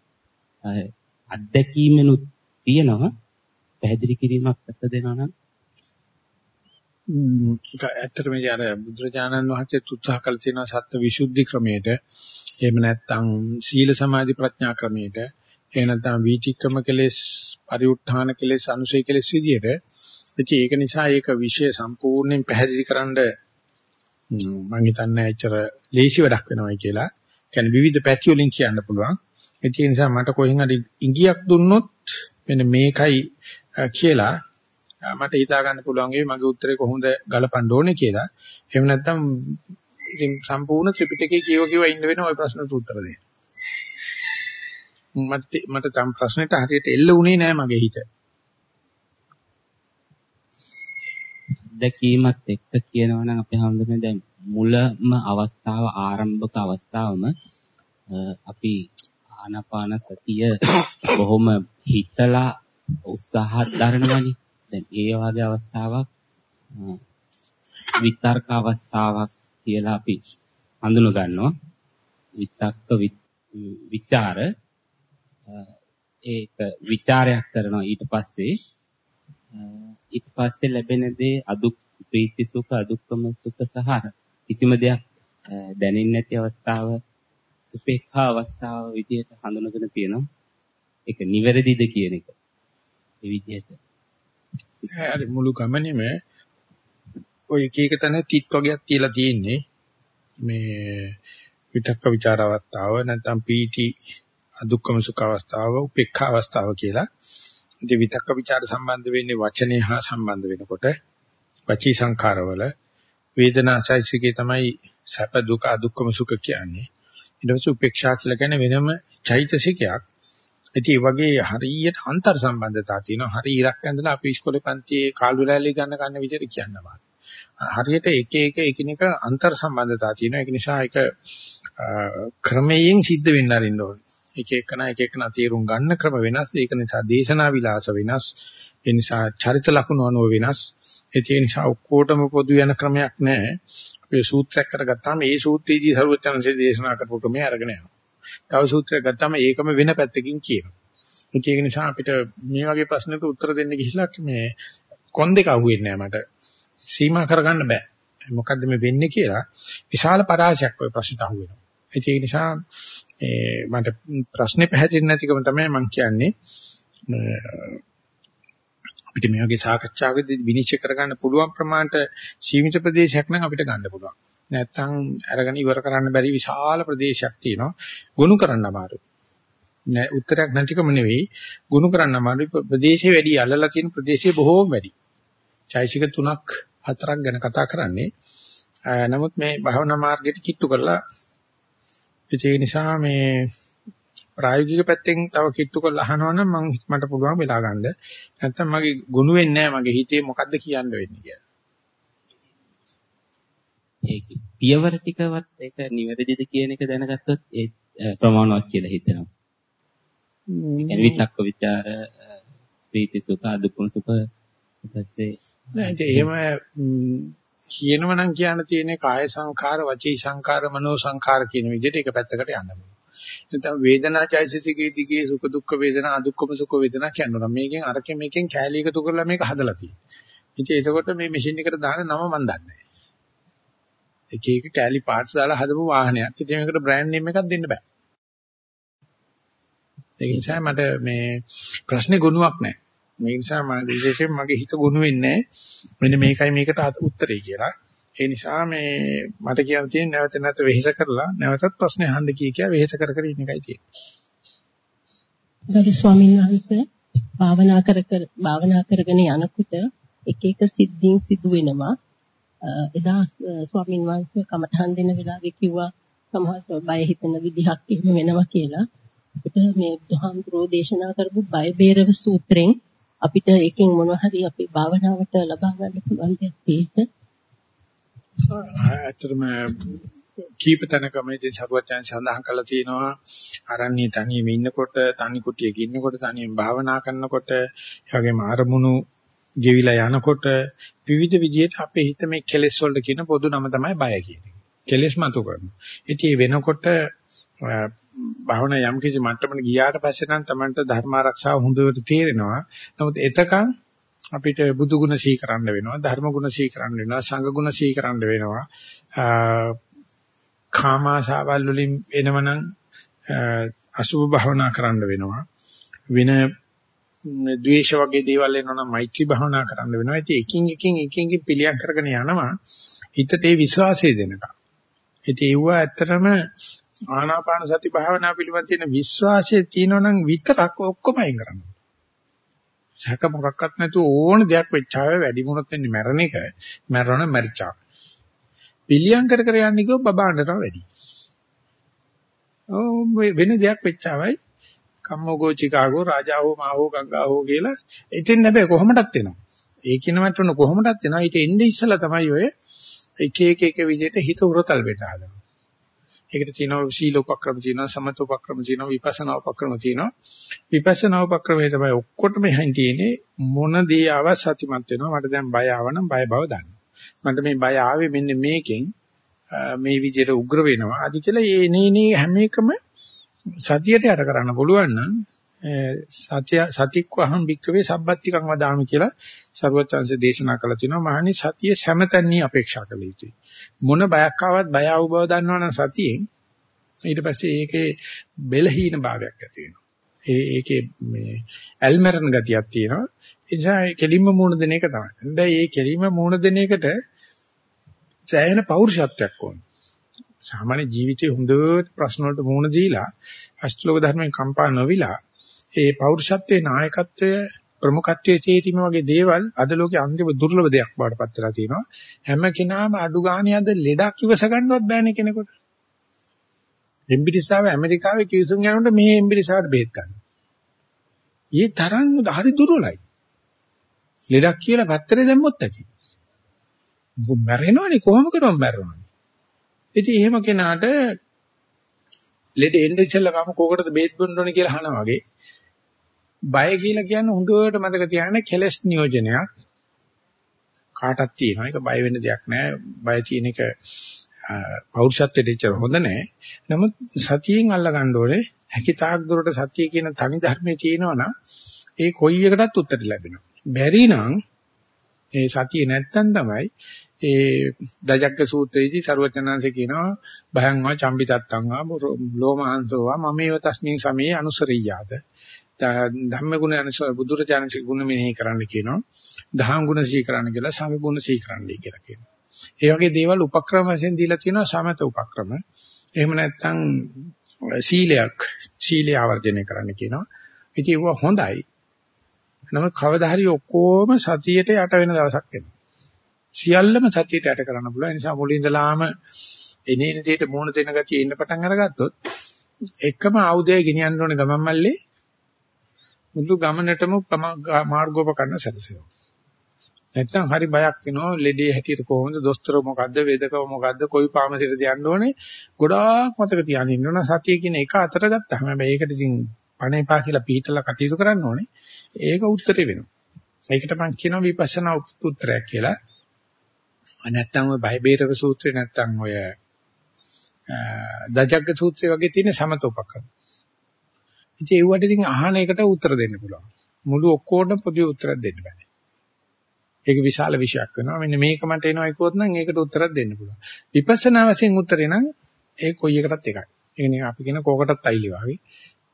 Speaker 2: අත්දැකීමෙනුත් තියෙනවා. පැහැදිලි කිරීමක් අත දෙනවා නම්
Speaker 1: ඒක ඇත්තටම අර බුදුරජාණන් වහන්සේ උත්සාහ කළ තියෙන සත්‍ය විසුද්ධි ක්‍රමයට එහෙම නැත්නම් සීල සමාධි ප්‍රඥා ක්‍රමයට එහෙම නැත්නම් වීතික්‍රම කෙලෙස් පරිඋත්ථාන කෙලෙස් අනුසය කෙලෙස් විදියට ඉතින් ඒක නිසා ඒක විෂය සම්පූර්ණයෙන් පැහැදිලි කරන්න මම හිතන්නේ ඇත්තට ලේසි වැඩක් වෙනවයි කියලා. කියන්නේ විවිධ පැති වලින් කියන්න පුළුවන්. ඒ නිසා මට කොහෙන් හරි ඉඟියක් දුන්නොත් මෙන්න මේකයි කියලා මට හිතා ගන්න පුළුවන් ඒ මගේ උත්තරේ කොහොමද ගලපන්න ඕනේ කියලා. එහෙම නැත්නම් ඉතින් සම්පූර්ණ ත්‍රිපිටකේ කියව කියව ඉන්න වෙන ওই ප්‍රශ්නට උත්තර දෙන්න. මට මට තම ප්‍රශ්නෙට හරියට එල්ල උනේ නෑ මගේ හිත.
Speaker 2: දැකීමත් එක්ක කියනවා නම් අපි හඳුනන දැන් මුලම අවස්ථාව ආරම්භක අවස්ථාවම අපි ආනාපාන සතිය බොහොම හිතලා උත්සාහ දරනවනේ. දැන් ඒ වගේ අවස්ථාවක් විතර්ක අවස්ථාවක් කියලා අපි හඳුන ගන්නවා. විතක්ක විචාර ඒක ਵਿਚාරයක් කරනවා ඊට පස්සේ. ඊට පස්සේ ලැබෙන දේ අදුක් ප්‍රීති සුඛ අදුක්කම සුඛ සහර කිසිම දෙයක් දැනෙන්නේ නැති අවස්ථාව උපේක්ඛා අවස්ථාව විදිහට හඳුනගෙන තියෙනවා. ඒක නිවැරදිද කියන එක. ඒ විදිහට.
Speaker 1: අර මුළු ගමනේම ඔය එක එක තැන තිත් වගේක් තියලා තියෙන්නේ මේ විතක්ක ਵਿਚාර අවස්ථාව නැත්නම් පීටි දුක්ඛම සුඛ අවස්ථාව උපේක්ඛා අවස්ථාව කියලා. ඉතින් විතක්ක ਵਿਚාර සම්බන්ධ වෙන්නේ වචනේ හා සම්බන්ධ වෙනකොට වචී සංඛාරවල වේදනාසයිසිකේ තමයි සැප දුක අදුක්කම සුඛ කියන්නේ. ඊට පස්සේ උපේක්ෂා කියලා කියන්නේ වෙනම චෛතසිකයක්. ඉතින් ඒ වගේ හරියට අන්තර් සම්බන්ධතා තියෙනවා. හරි ඉරක් ඇඳලා අපි ඉස්කෝලේ පන්තියේ කාල් වෙලාවේදී ගන්න ගන්න විදිහට කියන්නවා. හරියට එක එක එකිනෙක අන්තර් සම්බන්ධතා තියෙනවා. ඒක නිසා ඒක ක්‍රමයෙන් සිද්ධ වෙන්න අරින්න ඕනේ. එක එකන එක එකන තීරුම් ගන්න ක්‍රම වෙනස්. ඒක නිසා දේශනා විලාස වෙනස්. ඒ නිසා චරිත ලක්ෂණ අනුව වෙනස්. ඒ නිසා ඔක්කොටම පොදු වෙන ක්‍රමයක් නැහැ. අපි සූත්‍රයක් කරගත්තාම ඒ සූත්‍රයේදී සරුවචනන්සේ දේශනා කරපු ක්‍රමය අරගෙන යනවා. තව සූත්‍රයක් ගත්තාම ඒකම වෙන පැත්තකින් කියනවා. ඒක නිසා අපිට මේ වගේ ප්‍රශ්නකට උත්තර දෙන්න ගිහිල්ලා මේ කොන් දෙක අහුවෙන්නේ නැහැ මට. සීමා කරගන්න බෑ. මොකද්ද මේ වෙන්නේ කියලා විශාල පරාසයක් ওই ප්‍රශ්නට අහුවෙනවා. ඒක නිසා ඒ මට ප්‍රශ්නේ පැහැදිලි නැතිකම තමයි මම කියන්නේ අපිට මේ වගේ සාකච්ඡාවකදී විනිශ්චය කරගන්න පුළුවන් ප්‍රමාණයට සීමිත ප්‍රදේශයක් නම් අපිට ගන්න පුළුවන්. නැත්තම් අරගෙන ඉවර කරන්න බැරි විශාල ප්‍රදේශයක් තියෙනවා. ගොනු කරන්න අමාරුයි. නෑ උත්තරයක් නැතිකම නෙවෙයි ගොනු කරන්න අමාරුයි. ප්‍රදේශේ වැඩි අල්ලලා තියෙන ප්‍රදේශේ බොහෝම වැඩි. චෛසික තුනක් හතරක් ගැන කතා කරන්නේ. නමුත් මේ භවනා මාර්ගයට කිට්ටු කරලා ඒ නිසා මේ ප්‍රායෝගික පැත්තෙන් තව කිට්ටු කරලා අහනවනම් මම මට පුළුවන් වෙලා ගන්න. නැත්තම් මගේ ගුණ වෙන්නේ නැහැ මගේ හිතේ මොකද්ද කියන්න වෙන්නේ කියලා.
Speaker 2: ඒක පියවර ටිකවත් ඒක නිවැරදිද කියන එක දැනගත්තොත් ඒ ප්‍රමාණවත් කියලා හිතෙනවා. ඒ විචක්ක ਵਿਚාර ප්‍රීති සුඛ දුක්ඛ සුඛ ඊපස්සේ
Speaker 1: නෑ ඒක එහෙම කියනව නම් කියන්න තියෙන්නේ කාය සංඛාර, වචී සංඛාර, මනෝ සංඛාර කියන විදිහට එක පැත්තකට යන්න ඕනේ. නැත්නම් වේදනා චෛතසිකයේ දිගේ සුඛ දුක්ඛ වේදනා අදුක්ඛම සුඛ වේදනා කියනවා. මේකෙන් අරකින් මේකෙන් කැලී එකතු කරලා මේක හදලා තියෙනවා. ඉතින් එතකොට මේ මැෂින් එකට දාන නම මන් දන්නේ නැහැ. එක එක කැලී පාර්ට්ස් දාලා හදපු වාහනයක්. ඉතින් මේකට බ්‍රෑන්ඩ් නේම් එකක් දෙන්න බෑ. ඒ නිසා මට මේ ප්‍රශ්නේ ගුණයක් නැහැ. මේ නිසා මම විශේෂයෙන් මගේ හිත ගුණ වෙන්නේ මෙන්න මේකයි මේකට උත්තරේ කියලා. ඒ නිසා මේ මට කියන්න තියෙන නැවත නැවත වෙහෙස කරලා නැවතත් ප්‍රශ්න අහන්න කී කියා වෙහෙස කර කර ඉන්න එකයි තියෙන්නේ.
Speaker 3: ගරු ස්වාමීන් වහන්සේ භාවනා කර කර භාවනා කරගෙන යනකොට එක එක සිද්ධීන් සිදු වෙනවා. එදා ස්වාමීන් වහන්සේ කමඨහන් දෙන වෙලාවේ කිව්වා සමහර බය හිතෙන විදිහක් එහෙම වෙනවා කියලා. අපිට මේ දුහන්තරෝ දේශනා කරපු බය බේරව සූත්‍රයෙන් අපිට එකෙන් මොනවා හරි අපේ භාවනාවට ලබා ගන්න පුළුවන් දෙයක් තියෙන්න.
Speaker 1: ඇත්තටම කීප තැනකම ඉතින් සරුවචයන් සඳහන් කරලා තියෙනවා අරණ්‍ය තනියම ඉන්නකොට තනි කුටියක ඉන්නකොට තනියම භාවනා කරනකොට ඒ වගේම අරමුණු ගෙවිලා යනකොට විවිධ විදිහට අපේ හිත මේ කෙලෙස් වලට කියන පොදු නම තමයි බය කියන්නේ. කෙලෙස් මතු කරනවා. ඉතින් වෙනකොට භාවනා යම් කිසි මට්ටමකට ගියාට පස්සේ නම් Tamanට ධර්ම ආරක්ෂාව හොඳට තේරෙනවා. නමුත් එතකන් අපිට බුදු ගුණ සීකරන්න වෙනවා, ධර්ම ගුණ සීකරන්න වෙනවා, සංඝ ගුණ සීකරන්න වෙනවා. කාමාශාවල් වලින් එනවනම් අසුභ භාවනා කරන්න වෙනවා. වෙන ද්වේෂ වගේ දේවල් එනවනම් මෛත්‍රී භාවනා කරන්න වෙනවා. ඉතින් එකින් එකින් එකින් එකින් පිළියම් කරගෙන යනවා. හිතට ඒ විශ්වාසය දෙනකම්. ඉතින් ඒව ඇත්තටම ආනාපාන සති භාවනා පිළිබඳ තියෙන විශ්වාසය තියෙනවා නම් විතරක් ඔක්කොම අයින් කරන්න. සැක මොකක්වත් නැතුව ඕන දෙයක් වෙච්චාවේ වැඩි මොනොත් වෙන්නේ මැරණ එක. මැරණ මරිචා. පිළියම් කර කර යන්නේ කිව්ව බබාණ්ඩට වැඩි. ඔව් වෙන දෙයක් වෙච්චාවයි කම්මෝගෝ චිකාගෝ රාජාවෝ මාවෝ ගංගාවෝ කියලා ඉතින් හැබැයි කොහොමදත් වෙනවා. ඒ කියන මට්ටම කොහොමදත් වෙනවා. ඊට එන්නේ ඉස්සලා තමයි ඔය එක එක එක විදිහට හිත උරතල් වෙන්න හදනවා. ඒකට තියෙනවා සීල උපක්‍රම තියෙනවා සමත උපක්‍රම තියෙනවා විපස්සනා උපක්‍රම තියෙනවා. විපස්සනා උපක්‍රමයේ තමයි ඔක්කොටම එහින් තියෙන්නේ මොන දේ ආව සතිමත් වෙනවා. මට දැන් බය ආවනම් බය බව දන්න. මට මේ බය ආවේ මෙන්න මේකෙන් මේ විදිහට උග්‍ර වෙනවා. আদি කියලා ඒ නේනේ හැම එකම සතියට යට කරන්න පුළුවන් නම් සත්‍ය සතික්වහම් භික්කවේ සබ්බත්තිකං වදාමි කියලා සර්වචන්සේ දේශනා කළා තිනවා මහණනි සතිය සෑමතැනී අපේක්ෂා කළ යුතුයි. මොන බයක් ආවත් බය ආව බව දන්නවනම් සතියෙන් ඊට පස්සේ ඒකේ බෙලහීන භාවයක් ඇති වෙනවා. ඒ ඒකේ මේ ඇල්මරන ගතියක් තියෙනවා. ඒ නිසා කෙලින්ම මූණ දෙන එක තමයි. හැබැයි මේ කෙලින්ම මූණ දෙන එකට සෑහෙන පෞරුෂත්වයක් ඕනේ. සාමාන්‍ය ජීවිතේ හොඳට ප්‍රශ්න වලට මුහුණ දීලා අෂ්ටලෝක ධර්මයෙන් කම්පා නොවිලා ඒ පෞරුෂත්වයේ නායකත්වය ප්‍රමුඛත්වයේ තේරීම වගේ දේවල් අද ලෝකේ අන්තිම දුර්ලභ දෙයක් බවට පත් වෙලා තියෙනවා හැම කෙනාම අඩු ගානේ අද ලෙඩක් ඉවස ගන්නවත් බෑනේ කෙනෙකුට එම්බිරිසාව ඇමරිකාවේ කිවිසුම් යනකොට මේ එම්බිරිසාවට බේත් ගන්න. ඊ තරම් හරි දුර්වලයි. ලෙඩක් කියලා පත්තරේ දැම්මොත් ඇති. මොකද මැරෙනවනේ කොහොම කරවම මැරෙනවනේ. ඉතින් එහෙම කෙනාට ලෙඩ එන්න ඉස්සෙල්ලා මම කෝකටද බේත් බොන්න ඕනේ කියලා අහනවා වගේ. බය කියලා කියන්නේ හොඳට මතක තියාගන්න කෙලස් නියෝජනයක්. කාටත් තියෙනවා. ඒක බය වෙන්න දෙයක් නෑ. බය තියෙන එක පෞරුෂත්වයට දෙච්චර හොඳ නෑ. නමුත් සතියෙන් අල්ල ගන්න ඕනේ. හැකිතාක් දුරට සතිය කියන තනි ධර්මයේ තියෙනවා ඒ කොයි එකටත් උත්තර ලැබෙනවා. බැරි නම් ඒ සතිය නැත්තම් තමයි ඒ දජග්ග සූත්‍රයේදී ਸਰවචනංශ කියනවා භයං වා චම්බිතත්තං වා ලෝමහංසෝ වා මමේව තස්මින් සමේ අනුසරියාද? ධම්ම ගුණ අනුසර බුදුරජාණන්සේ ගුණ මෙනෙහි කරන්න කියනවා. දහම් ගුණ සී කරන්න කියලා සංඝ ගුණ සී කරන්නයි කියලා කියනවා. ඒ වගේ දේවල් උපක්‍රම වශයෙන් දීලා තියෙනවා සමත උපක්‍රම. එහෙම නැත්නම් සීලයක් සීලය ආවර්ජනය කරන්න කියනවා. ඉතින් ඒක හොඳයි. නමුත් කවදා හරි ඔක්කොම සතියට යට වෙන දවසක් එනවා. සියල්ලම සත්‍යයට යට කරන්න පුළුවන්. ඒ නිසා මුලින් ඉඳලාම එනේන දෙයට මූණ දෙන ගතිය ඉන්න පටන් අරගත්තොත් එකම ආයුධය ගෙනියන්න ඕනේ ගමන් මල්ලේ. මුළු ගමනටම මාර්ගෝපකරණ සැලසෙනවා. නැත්තම් හරි බයක් එනවා ලෙඩේ හැටියට කොහොමද දොස්තර මොකද්ද වේදකව මොකද්ද කොයි පාමසිරද යන්න ඕනේ ගොඩාක් මතක තියාගෙන ඉන්න ඕන. සතිය කියන එක අතට ගත්තාම හැබැයි ඒකට ඉතින් පණ එපා කියලා පිළිතලා කටයුතු කරන්න ඕනේ. ඒක උත්තරේ වෙනවා. ඒකට මම කියනවා විපස්සනා උත්තරයක් කියලා. නැත්තම් ඔය බයිබේරක සූත්‍රේ නැත්තම් ඔය දජග්ග සූත්‍රය වගේ තියෙන සමතෝපකරණ. ඉතින් ඒවට ඉතින් අහන එකට උත්තර දෙන්න පුළුවන්. මුළු ඔක්කොටම පොදු උත්තර දෙන්න බෑ. ඒක විශාල විෂයක් වෙනවා. මෙන්න මේක මට එනවා කිව්වොත් නම් ඒකට උත්තරයක් දෙන්න පුළුවන්. විපස්සනා වශයෙන් උත්තරේ නම් ඒ කොයි එකටත් එකයි. ඒ කියන්නේ අපි කියන කෝකටත් අයිලි වගේ.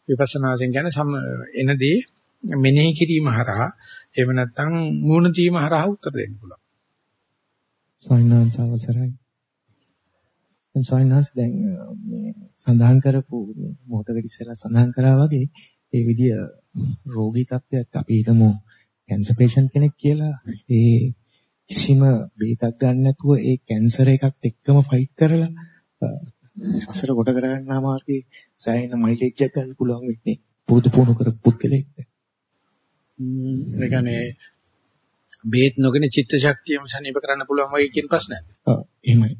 Speaker 1: විපස්සනා වශයෙන් කියන්නේ සම එනදී මෙනෙහි කිරීම හරහා එහෙම නැත්නම් මූණ දීම හරහා උත්තර දෙන්න පුළුවන්.
Speaker 4: ස්වාමීන් අවසරයි. දැන් ස්වාමීන් දැන් මේ සඳහන් කරපු මොහොතකට ඉස්සෙල්ලා සඳහන් කරා වගේ ඒ විදිය රෝගී තත්ත්වයක් අපි හිතමු කැන්සර් පේෂන්ට් කෙනෙක් කියලා ඒ කිසිම බේතක් ගන්න නැතුව ඒ කැන්සර් එකත් එක්කම ෆයිට් කරලා සසර කොට කරගන්නා මාර්ගයේ සෑහෙන මයිලේජ් එකක් ගන්න පුළුවන් වෙන්නේ පුරුදු පුහුණු කරපු පුද්ගලෙක්ට.
Speaker 1: ඒ කියන්නේ බේත් නොගෙන චිත්ත ශක්තියම සනීප කරන්න පුළුවන් වගේ කියන ප්‍රශ්නයක්.
Speaker 4: ඔව් එහෙමයි.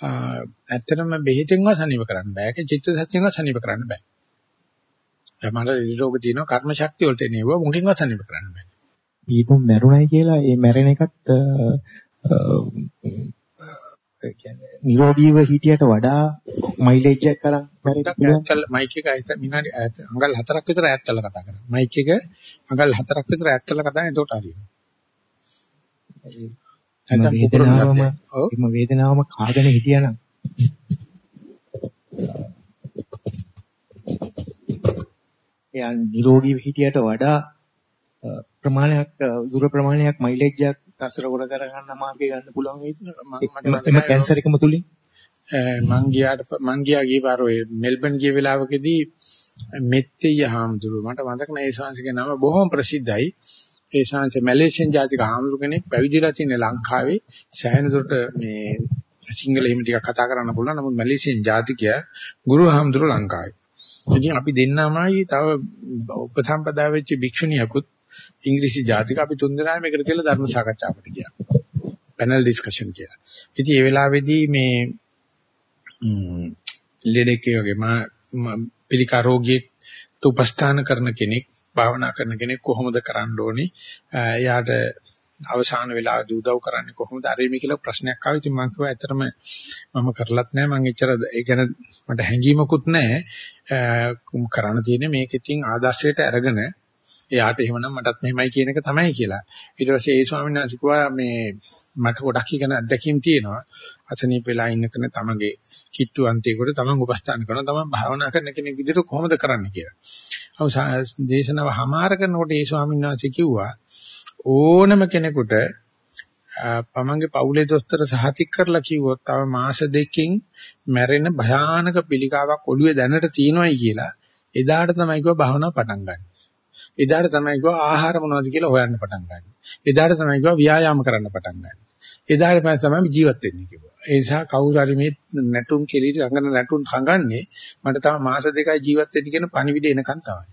Speaker 1: ඇත්තටම බෙහෙතෙන්වත් සනීප කරන්න බෑ. ඒක චිත්ත ශක්තියෙන්වත් සනීප කරන්න බෑ. මට රෝග තියෙනවා කර්ම ශක්තිය වලට එනේව මොකකින්වත් සනීප කරන්න බෑ.
Speaker 4: ඊතුම් මැරුණයි කියලා ඒ මැරෙන එකත් ඒ කියන්නේ නිරෝගීව හිටියට වඩා මයිලේජ් එකක් කරන්
Speaker 1: මැරෙන්න මයික් එක ඇත්ත විනාඩි අඟල් 4ක් විතර ඈත් කරලා කතා කරනවා. මයික් එක අඟල් 4ක් විතර ඈත් කරලා කතා කරන එතකොට හරියනවා.
Speaker 4: නැත්නම් වේදනාවම එම වේදනාවම කාගෙන හිටියානම්. එයා නිරෝගීව හිටියට වඩා ප්‍රමාණයක් දුර ප්‍රමාණයක් මයිලේජ් එකක් තසර කොට කර ගන්න මාර්ගය ගන්න පුළුවන් වේද? එම කැන්සර් එකම තුලින්?
Speaker 1: මං ගියාට මං ගියා ගිය පාර ඔය මෙල්බන් ගිය වෙලාවකදී මෙත්තේ යහම්දුරු මට මතක නැහැ ඒ ශාංශික නම. බොහොම ප්‍රසිද්ධයි ඒ ශාන්ති මැලේසියන් ජාතික ආමරු කෙනෙක් පැවිදිලා තියෙන ලංකාවේ සෑහෙන දුරට මේ සිංහල එහෙම ටිකක් කතා කරන්න පුළුවන්. නමුත් මැලේසියන් ජාතිකයා ගුරු ආමරු ලංකාවේ. ඉතින් අපි දෙන්නමයි තව උපසම්පදා වෙච්ච භික්ෂුණියකුත් ඉංග්‍රීසි ජාතික අපි තුන්දෙනාම එකට තියලා ධර්ම සාකච්ඡාවකට ගියා. පැනල් ඩිස්කෂන් කියලා. ඉතින් ඒ වෙලාවේදී මේ ලෙඩකේ වගේ මා පිළිකා රෝගියෙක් උපස්ථාන කරන කෙනෙක් භාවනා කරන කෙනෙක් කොහොමද කරන්න ඕනේ? එයාට අවසාන වෙලාවදී උදව් කරන්නේ කොහොමද? අර මේ කියලා ප්‍රශ්නයක් ආවා. ඉතින් මම කිව්වා ඇත්තටම මම කරලත් නැහැ. මම එච්චර ඒ ගැන මට හැඟීමකුත් නැහැ. කරන්න තියෙන්නේ මේක ඉතින් ආදර්ශයට අරගෙන එයාට එහෙමනම් මටත් මෙහෙමයි කියන එක තමයි කියලා. ඊට පස්සේ ඒ ස්වාමීන් වහන්සේ කිව්වා මේ මට ගොඩක් ඉගෙන අත්දැකීම් තියෙනවා. අසනීප වෙලා ඉන්න කෙන තමගේ කිට්ටු අන්තියකට තමන් උපස්ථාන කරනවා. තමන් භාවනා කරන කෙනෙක් විදිහට කොහොමද කරන්න කියලා. අවසන් දේශනාව හමාර කරනකොට ඒ ස්වාමීන් වහන්සේ කිව්වා ඕනම කෙනෙකුට පමන්ගේ පවුලේ දොස්තර සහතික කරලා කිව්වොත් තව මාස දෙකකින් මැරෙන භයානක පිළිකාවක් ඔළුවේ දැනට තියෙනවයි කියලා එදාට තමයි කිව්වා භාවනාව පටන් ගන්න. එදාට තමයි කිව්වා ආහාර මොනවද කියලා හොයන්න පටන් ගන්න. එදාට තමයි කිව්වා ව්‍යායාම කරන්න පටන් ගන්න. එදාට පස්සේ තමයි ජීවත් වෙන්නේ කිව්වා. ඒ නිසා කවුරු හරි මේ නැටුම් කෙලී රංගන නැටුම් හංගන්නේ මට තව මාස දෙකයි ජීවත් වෙන්න කියන පණිවිඩ එනකන් තමයි.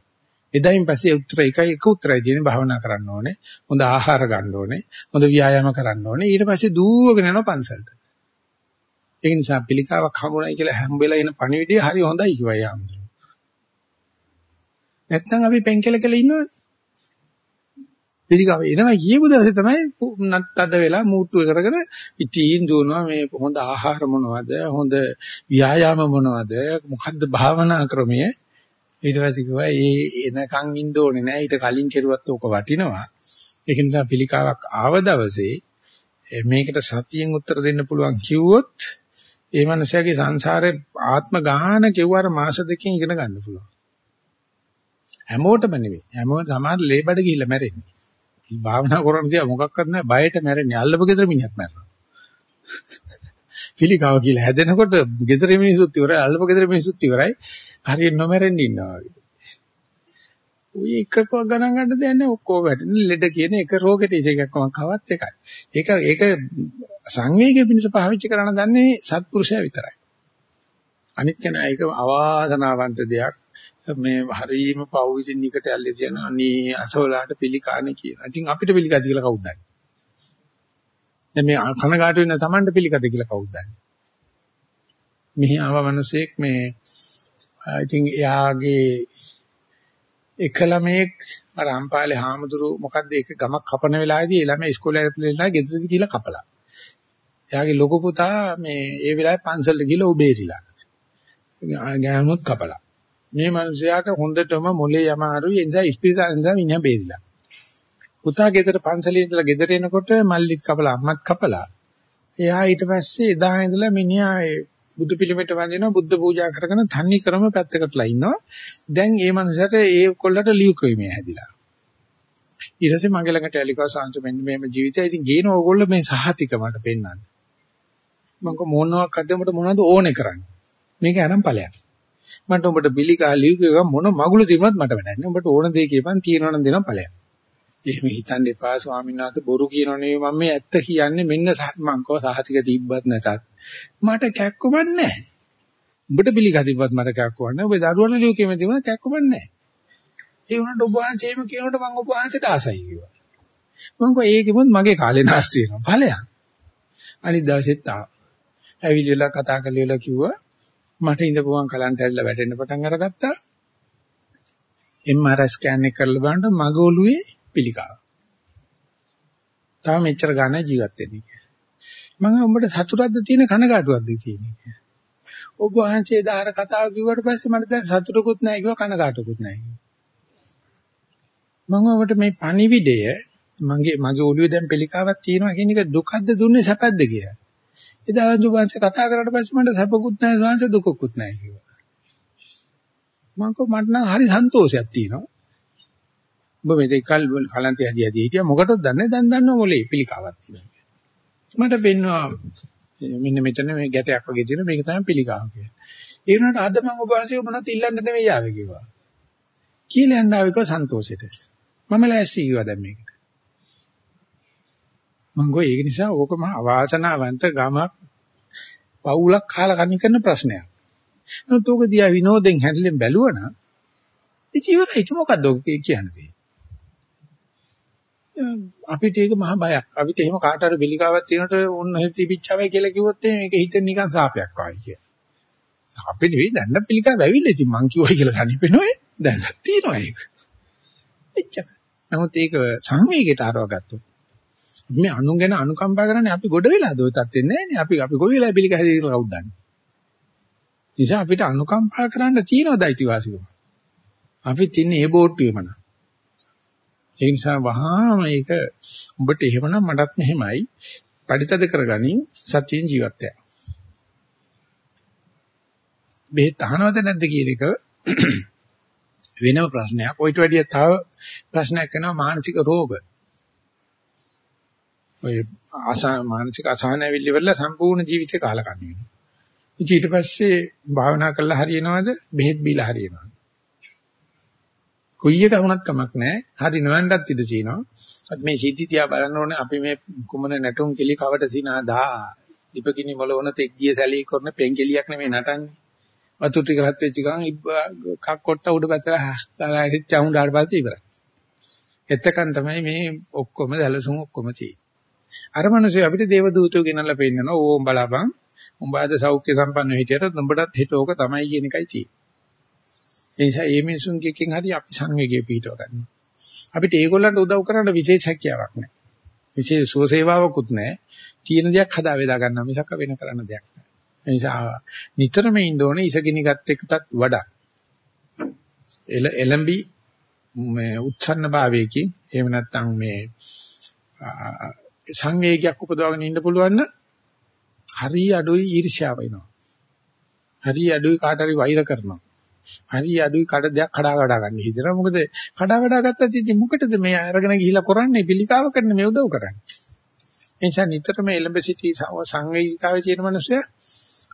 Speaker 1: එදායින් පස්සේ උත්තර එකයි එක උත්තරයි දෙන්නේ භාවනා කරන්න ඕනේ. හොඳ ආහාර ගන්න ඕනේ. හොඳ ව්‍යායාම කරන්න ඕනේ. ඊට පස්සේ දූවගෙන යනවා පන්සලට. ඒ නිසා පිළිකාවක් හම්බුනායි කියලා හැම්බෙලා එන පණිවිඩය හරි හොඳයි කිව්වා යාම්දුර. නැත්නම් අපි පෙන්කල කළ ඉන්නවනේ. පිළිකාව එනවා කියපු දවසේ තමයි නත්තද වෙලා මූට්ටු කරගෙන ඉතින් දුවනවා මේ හොඳ ආහාර මොනවද හොඳ ව්‍යායාම මොනවද මොකද්ද භාවනා ක්‍රමය? ඊට පස්සේ කිව්වා ඒ එනකන් ඉන්න ඕනේ නෑ ඊට කලින් කෙරුවත් ඕක වටිනවා. ඒක නිසා පිළිකාවක් ආව දවසේ මේකට සතියෙන් උත්තර දෙන්න පුළුවන් කිව්වොත් ඒ මනුස්සයාගේ සංසාරේ ආත්ම ගාහන කිව්වාර මාස දෙකකින් ඉගෙන ගන්න පුළුවන්. හැමෝටම නෙවෙයි. හැමෝම සමහර ලේබඩ ගිහිල්ලා මැරෙන්නේ. භාවනා කරන තියා මොකක්වත් නැහැ බයට මැරෙන්නේ අල්ලපු ගෙදර මිනිහක් මැරෙනවා පිළිකාව කියලා හැදෙනකොට ගෙදර මිනිස්සුත් ඉවරයි අල්ලපු ගෙදර මිනිස්සුත් ඉවරයි හරියට නොමැරෙන්න ඉන්නවා වගේ. ඔය එකක ගණන් ගන්න දෙයක් නැහැ ඔක්කොම වැටෙන ලෙඩ කියන එක රෝගෙට ඉසේකක්ම කවත් එකයි. ඒක ඒක සංවේගය පිණිස පාවිච්චි කරන්න දන්නේ සත්පුරුෂයා විතරයි. අනිත් කෙනා ඒක අවාසනාවන්ත දෙයක්. මේ හරීම පව් විසින් නිකට ඇල්ලේ තියෙන අනී අසෝලාට පිළිකානේ කියන. ඉතින් අපිට පිළිකාද කියලා කවුද දන්නේ? දැන් මේ කනගාටු වෙන Tamanට පිළිකද කියලා කවුද දන්නේ? මෙහි ආව මිනිසෙක් මේ ඉතින් එයාගේ එක ළමයෙක් අර අම්පාලේ හාමුදුරු මොකද්ද ඒක ගමක් කපන වෙලාවේදී ඒ ළමයා ඉස්කෝලේ යන ගෙදරදී කියලා කපලා. එයාගේ ලොකු පුතා මේ ඒ වෙලාවේ පන්සලට ගිහලා උබේරිලා. ගෑනුත් කපලා. මේ මිනිසයාට හොඳටම මොලේ යමාරුයි ඒ නිසා ඉස්පිරිතාල නිසා මිනිහා බේරිලා. පුතා ගෙදර පන්සලේ ඉඳලා ගෙදර එනකොට මල්ලිත් කපලා අම්මත් කපලා. එයා ඊට පස්සේ එදා ඉඳලා මිනිහා බුදු පිළිමයට වඳිනවා බුද්ධ පූජා කරගෙන තන්නේ ක්‍රම පැත්තකටලා ඉන්නවා. දැන් ඒ මනුස්සයාට ඒ කොල්ලට ලියුකෙමේ හැදිලා. ඊට පස්සේ මගේ ළඟට ඇලිකව සංස මෙන්න මේම ජීවිතය. ඉතින් ගේන ඕගොල්ලෝ මේ සහතික මට පෙන්වන්න. මම කො මොනවක් අදමට මොනවද ඕනේ කරන්නේ. මේක අරන් ඵලයක්. මට උඹට බිලිකා ලියුකෙක මොන මගුල තිබුණත් මට වැඩක් නෑ. උඹට ඕන දෙයක් කියපන් තියනවා නම් දෙනවා ඵලයක්. එහෙම හිතන්න එපා ස්වාමීන් වහන්සේ බොරු කියනෝ නෙවෙයි මම මේ ඇත්ත කියන්නේ මෙන්න මං කව සහතික තිබ්බත් නැතත් මට කැක්කමක් නැහැ. උඹට පිළිගා තිබ්බත් මට කැක්කමක් නැහැ. ඔබ දරුවන ලියුකෙම තිබුණා කැක්කමක් නැහැ. ඒ වුණාට ඔබ වහන්සේම කියනකොට මං ඔබ වහන්සේට ආසයි කිව්වා. මං කව ඒකෙමුත් මගේ කාලේ නාස්ති වෙනවා. ඵලයන්. අනිත් දවසෙත් ආවා. ඇවිල්ලා කතා කරලා කිව්වා මට ඉඳපුවන් කලන්ත ඇදලා වැටෙන්න පටන් අරගත්තා. MRI ස්කෑන් එක කරලා බලනකොට මගේ ඔළුවේ පිළිකාව. තාම මෙච්චර ගන්න ජීවත් වෙන්නේ. මම උඹට සතුටක්ද තියෙන කනගාටුවක්ද තියෙන්නේ. ඔබ වහන්සේ දාර කතාව කිව්වට පස්සේ මට දැන් සතුටකුත් නැහැ කිව්වා කනගාටුකුත් නැහැ කිව්වා. මම ඔබට මේ පණිවිඩය මගේ මගේ ඔළුවේ දැන් පිළිකාවක් තියෙනවා කියන එක දුකද්ද දුන්නේ සැපද්ද කියලා. එදා ඔබ වහන්සේ කතා කරලා පස්සේ මට සැපකුත් නැහැ සාංශ දුකකුත් නැහැ කිව්වා. මම කො මට නම් හරි සන්තෝෂයක් තියෙනවා. ඔබ මේ කල් කලන්තය හදි හදි හිටියා මොකටද දන්නේ දැන් දන්නව මොලේ පිළිකාවක් තියෙනවා. මට පෙන්නවා මෙන්න මෙතන මේ ගැටයක් වගේ තියෙන මේක තමයි පිළිකාව කියන්නේ. ඒ වුණාට අද මම ඔබ වහන්සේ මොනවත් ඉල්ලන්න නෙවෙයි ආවේ කිව්වා. කියලා යන්න ආවේ කො සන්තෝෂෙට. මම ලෑස්ති කිව්වා දැන් මේකට. මම ගෝ ඒක නිසා ඕකම අවාසනාවන්ත ගමක් පවුලක් කාලා කණි කරන ප්‍රශ්නයක්. නමුත් ඕක දිහා විනෝදෙන් හැදලෙන් බැලුවනම් ඉතින් ඉවරයි. ඒක මොකද්ද ඔක කියන්නේ? අපිට ඒක මහ බයක්. අපිට එහෙම කාට හරි බිලිකාවක් තියෙනට ඔන්න එහෙ තිබිච්චවයි කියලා කිව්වොත් මේක හිතෙන් නිකන් සාපයක් වගේ කියලා. සාපේ නෙවෙයි දැන්න පිළිකාව ඇවිල්ලා ඉතින් මං කිව්වයි කියලා තනිපෙනොයි දැන්නත් තියෙනවා ඒක. එච්චර. නමුත් ඒක සංවේගයට ආරව ගත්තොත් මේ අනුන් ගැන අනුකම්පා කරන්නේ අපි ගොඩ වෙලාද ඔය තත්ත්වෙන්නේ නැහැ නේ. අපි අපි කොයි වෙලාවෙ පිළිකා හැදෙලා කවුද දන්නේ. නිසා අපිට අනුකම්පා කරන්න තියෙනවද අයිතිවාසිකම? අපි තින්නේ ඒ බෝට්ටුවේම නා. ඒ නිසා වහාම ඒක උඹට එහෙමනම් මටත් මෙහෙමයි. පරිතද කරගනින් සත්‍යයෙන් ජීවත් වෙන්න. බෙහෙත් අහනවද නැද්ද කියන එක වෙනම ප්‍රශ්නයක්. ඔයිට වැඩිය තව ප්‍රශ්නයක් කරනවා මානසික රෝග. ඔය ආසා මානසික අසහන ඇවිල්ලි වෙලා සම්පූර්ණ ජීවිතේ කාලකන්ණි වෙනවා. ඊට පස්සේ භාවනා කළා හරියනවද? බෙහෙත් බීලා හරියනවද? කොයි එක වුණත් කමක් නැහැ. හරි නොවන්නත් ඉඩ තියෙනවා. අත් මේ සිද්ධි තියා බලන්න ඕනේ අපි මේ කුමන නැටුම් කෙලි කවට සිනාදා. දීපකිනි මොළවන තෙක් ගිය සැලී කරන පෙන්කෙලියක් නෙමෙයි නටන්නේ. වතුර ටික රත් වෙච්ච ගමන් කක් කොට්ට උඩ පැත්තට හස්තලා හිට චවුන්ඩාට පස්සේ ඉවරයි. එතකන් තමයි මේ ඔක්කොම දැලසුම් ඔක්කොම තියෙන්නේ. අර මිනිස්සු අපිට දේව දූතයෝ ගෙනල්ලා පෙන්නනවා ඕම් බලාපන්. උඹ අද සෞඛ්‍ය සම්පන්න හිටියට උඹටත් හිත ඕක තමයි කියන එකයි තියෙන්නේ. ඒ නිසා මේ මිනිසුන්ගේ එකෙන් හරි අපි සංවේගය පිටව ගන්නවා. අපිට ඒගොල්ලන්ට උදව් කරන්න විශේෂ හැකියාවක් නැහැ. විශේෂ සුවසේවාවකුත් නැහැ. තියෙන දෙයක් හදා වේදා ගන්නවා මිසක් වෙන කරන්න දෙයක් නැහැ. ඒ නිසා නිතරම ඉන්න ඕනේ ඉසගිනි ගත් එකටත් වඩා. එල එලම්බි මේ උච්ඡන්න භාවයකින් එහෙම නැත්නම් මේ සංවේගයක් උපදවගෙන ඉන්න පුළුවන් නම් හරි අඩුයි ඊර්ෂ්‍යාව වෙනවා. හරි අඩුයි කාට හරි වෛර කරනවා. හරි අඩුයි කඩ දෙයක් කඩා කඩා ගන්න හිතනවා. මොකද කඩා කඩා ගත්තත් ඉතින් මොකටද මේ අරගෙන ගිහිලා කරන්නේ පිළිකාව කරන්න මේ උදව් කරන්නේ. ඒ නිසා නිතරම එලඹ සිටි සංවේදීතාවයේ තියෙන මිනිස්සයා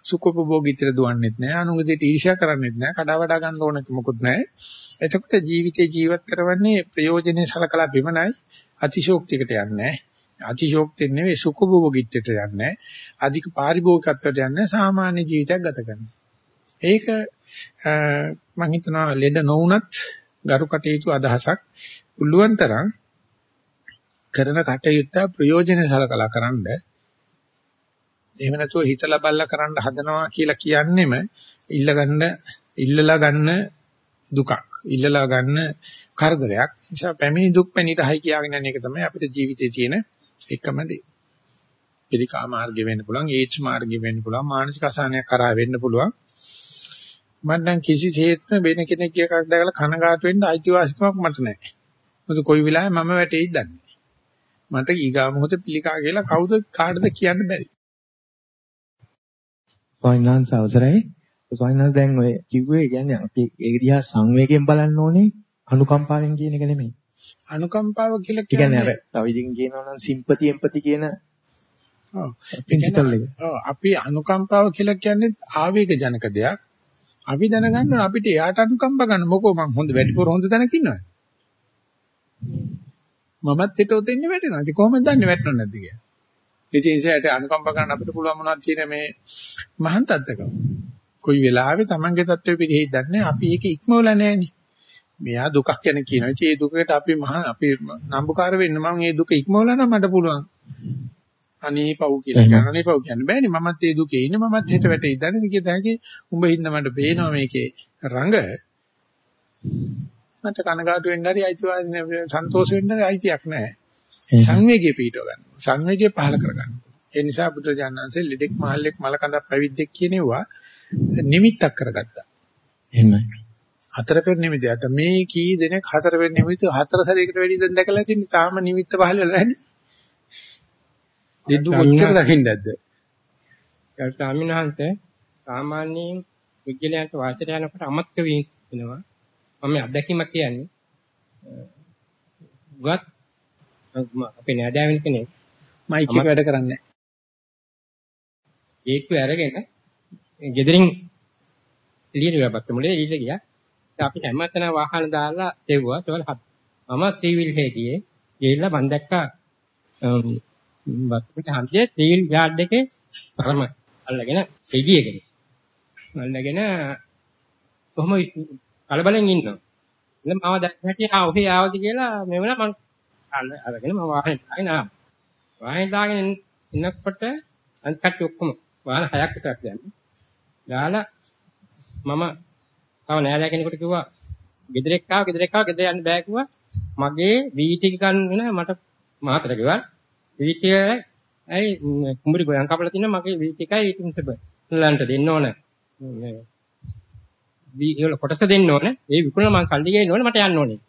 Speaker 1: සුඛෝපභෝගීතර දුවන්නේත් නැහැ. අනුගදයට ඊර්ෂ්‍යා කරන්නේත් නැහැ. කඩා වඩා ගන්න ඕන මොකුත් නැහැ. එතකොට ජීවිතේ ජීවත් කරවන්නේ ප්‍රයෝජනේ සලකලා බිමනයි අතිශෝක්තියකට යන්නේ නැහැ. අතිශෝක්තිය නෙවෙයි සුඛෝපභෝගීත්වයට යන්නේ. අධික පාරිභෝගිකත්වයට යන්නේ සාමාන්‍ය ජීවිතයක් ගත කරනවා. ඒක මම හිතනවා ලෙඩ නොවුනත් ගරු කටයුතු අදහසක් පුළුවන් තරම් කරන කටයුත්ත ප්‍රයෝජන සලකලා කරන්න එහෙම නැතුව හිතලා බල්ලා කරන්න හදනවා කියලා කියන්නෙම ඉල්ල ගන්න ඉල්ලලා ගන්න දුකක් ඉල්ලලා ගන්න කරදරයක් නිසා පැමිණි දුක් පැනිරහයි කියාගෙන යන එක තමයි අපිට ජීවිතේ තියෙන එකම දේ. පිළිකා මාර්ගෙ වෙන්න පුළුවන්, ඒච් මාර්ගෙ වෙන්න පුළුවන්, මානසික අසහනයක් කරා වෙන්න පුළුවන්. මම නම් කිසිසේත්ම වෙන කෙනෙක්ගේ එකක් දැකලා කනගාටු වෙන්න අයිතිවාසිකමක් මට නැහැ. මොකද කොයි වෙලාවෙ මම වැටෙයිද දන්නේ මට ඊගා මොහොතේ පිළිකා කියලා කවුද කාටද කියන්න බැරි.
Speaker 4: ස්වාමීන් අවසරයි. ස්වාමීන් දැන් ඔය කිව්වේ කියන්නේ අපි ඒක දිහා සංවේගයෙන් බලන්න ඕනේ අනුකම්පාවෙන් කියන එක නෙමෙයි.
Speaker 1: අනුකම්පාව කියලා
Speaker 4: කියන්නේ අර තව ඉදින් කියනවා නම් සිම්පති එම්පති කියන ඔව්. ප්‍රින්සිපල් එක.
Speaker 1: ඔව්. අපි අනුකම්පාව කියලා කියන්නේ ආවේග ජනක දෙයක්. අපි දැනගන්න අපිට එයාට අනුකම්ප ගන්න. මොකෝ මං හොඳ වැඩිපුර හොඳ තැනක ඉන්නවද? මමත් හිත උතෙන්නේ වැටෙනවා. ඉතින් කොහොමද දන්නේ වැටෙනවද නැද්ද කියලා? ඉතින් ඒසයට අනුකම්ප ගන්න අපිට පුළුවන් මොනවද තියෙන මේ මහාන් තත්ත්වක කොයි වෙලාවෙ Tamange තත්ත්වෙ පිළිහෙයි දන්නේ අපි ඒක ඉක්මවලා නැහෙනේ මෙයා දුකක් ගැන කියනවා ඉතින් ඒ දුකකට අපි මහා අපි නම්බුකාර වෙන්න මම මේ දුක ඉක්මවලා නම් මට පුළුවන් අනේ පව් කියලා කියනවා. අනේ පව් කියන්න බෑනේ. මමත් ඒ දුකේ ඉන්නේ. මමත් හෙට වැටේ ඉඳන්නේ. කිය တဲ့ උඹ හින්දා මට පේනවා මේකේ රඟ. මට කනගාටු වෙන්න හරි අයිතිවාදී සන්තෝෂ වෙන්න හරි අයිතියක් නැහැ. සංවේගය පිටව ගන්න. සංවේගය පහල කර ගන්න. ඒ නිසා බුදුරජාණන්සේ ලෙඩෙක් මහල්ලෙක් මලකඳක් පැවිද්දෙක් කියනවා නිමිත්තක් කරගත්තා.
Speaker 4: එහෙමයි.
Speaker 1: හතර පෙර නිමිති. අත මේ කී දෙනෙක් හතර පෙර නිමිති හතර සැරයකට වැඩි දැන් දැකලා තින්නේ තාම නිමිත්ත පහල වෙලා නැහැ. දෙද්දු කොච්චර දකින්නද?
Speaker 5: ඒ ස්වාමීන් වහන්සේ සාමාන්‍යයෙන් විද්‍යාලයන්ට වාසයට යනකොට අමතක වෙනවා. මම අත්දැකීමක් කියන්නේ. ගත් අපේ නෑදෑයන් කෙනෙක්
Speaker 1: මයික් එක වැඩ කරන්නේ.
Speaker 5: ඒක්ව අරගෙන ගෙදරින් එළියට ගියාපත් මුලේ එළියට ගියා. අපි හැමතැන වාහන දාලා සෙව්වා. ඒවල මම ටීවිල් හේතියේ ගිහිල්ලා මම දැක්කා වතුරට හන්දියේ තීල් යාඩ් එකේ පරම අල්ලගෙන එළියකට. අල්ලගෙන කොහොම කලබලෙන් ඉන්නවා. ඉතින් මම දැක්ක හැටි ආ ඔහේ ආවද කියලා මෙවන මම අරගෙන මම වාහනේ දාගෙන ආවා. වාහනේ දාගෙන ඉන්නකොට අනිත් කට්ටිය ඔක්කොම වාහන හයක් විතරක් දැම්මේ. දාලා මම තව නෑදෑ කෙනෙකුට කිව්වා ගෙදරෙක් ආව ගෙදරෙක් ආව ගෙදර යන්න බෑ කිව්වා. මගේ වීටි ගන්න වෙන මට මාතර කිව්වා. වීටි ඇයි කුඹුරි ගොයන් කපලා තින්න මගේ වීටි එකයි ඉතින් සබ ලන්ට දෙන්න ඕන. වී වල කොටස දෙන්න ඕන. ඒ විකුණන මං සල්ලි ගේන්න ඕන මට යන්න ඕනේ.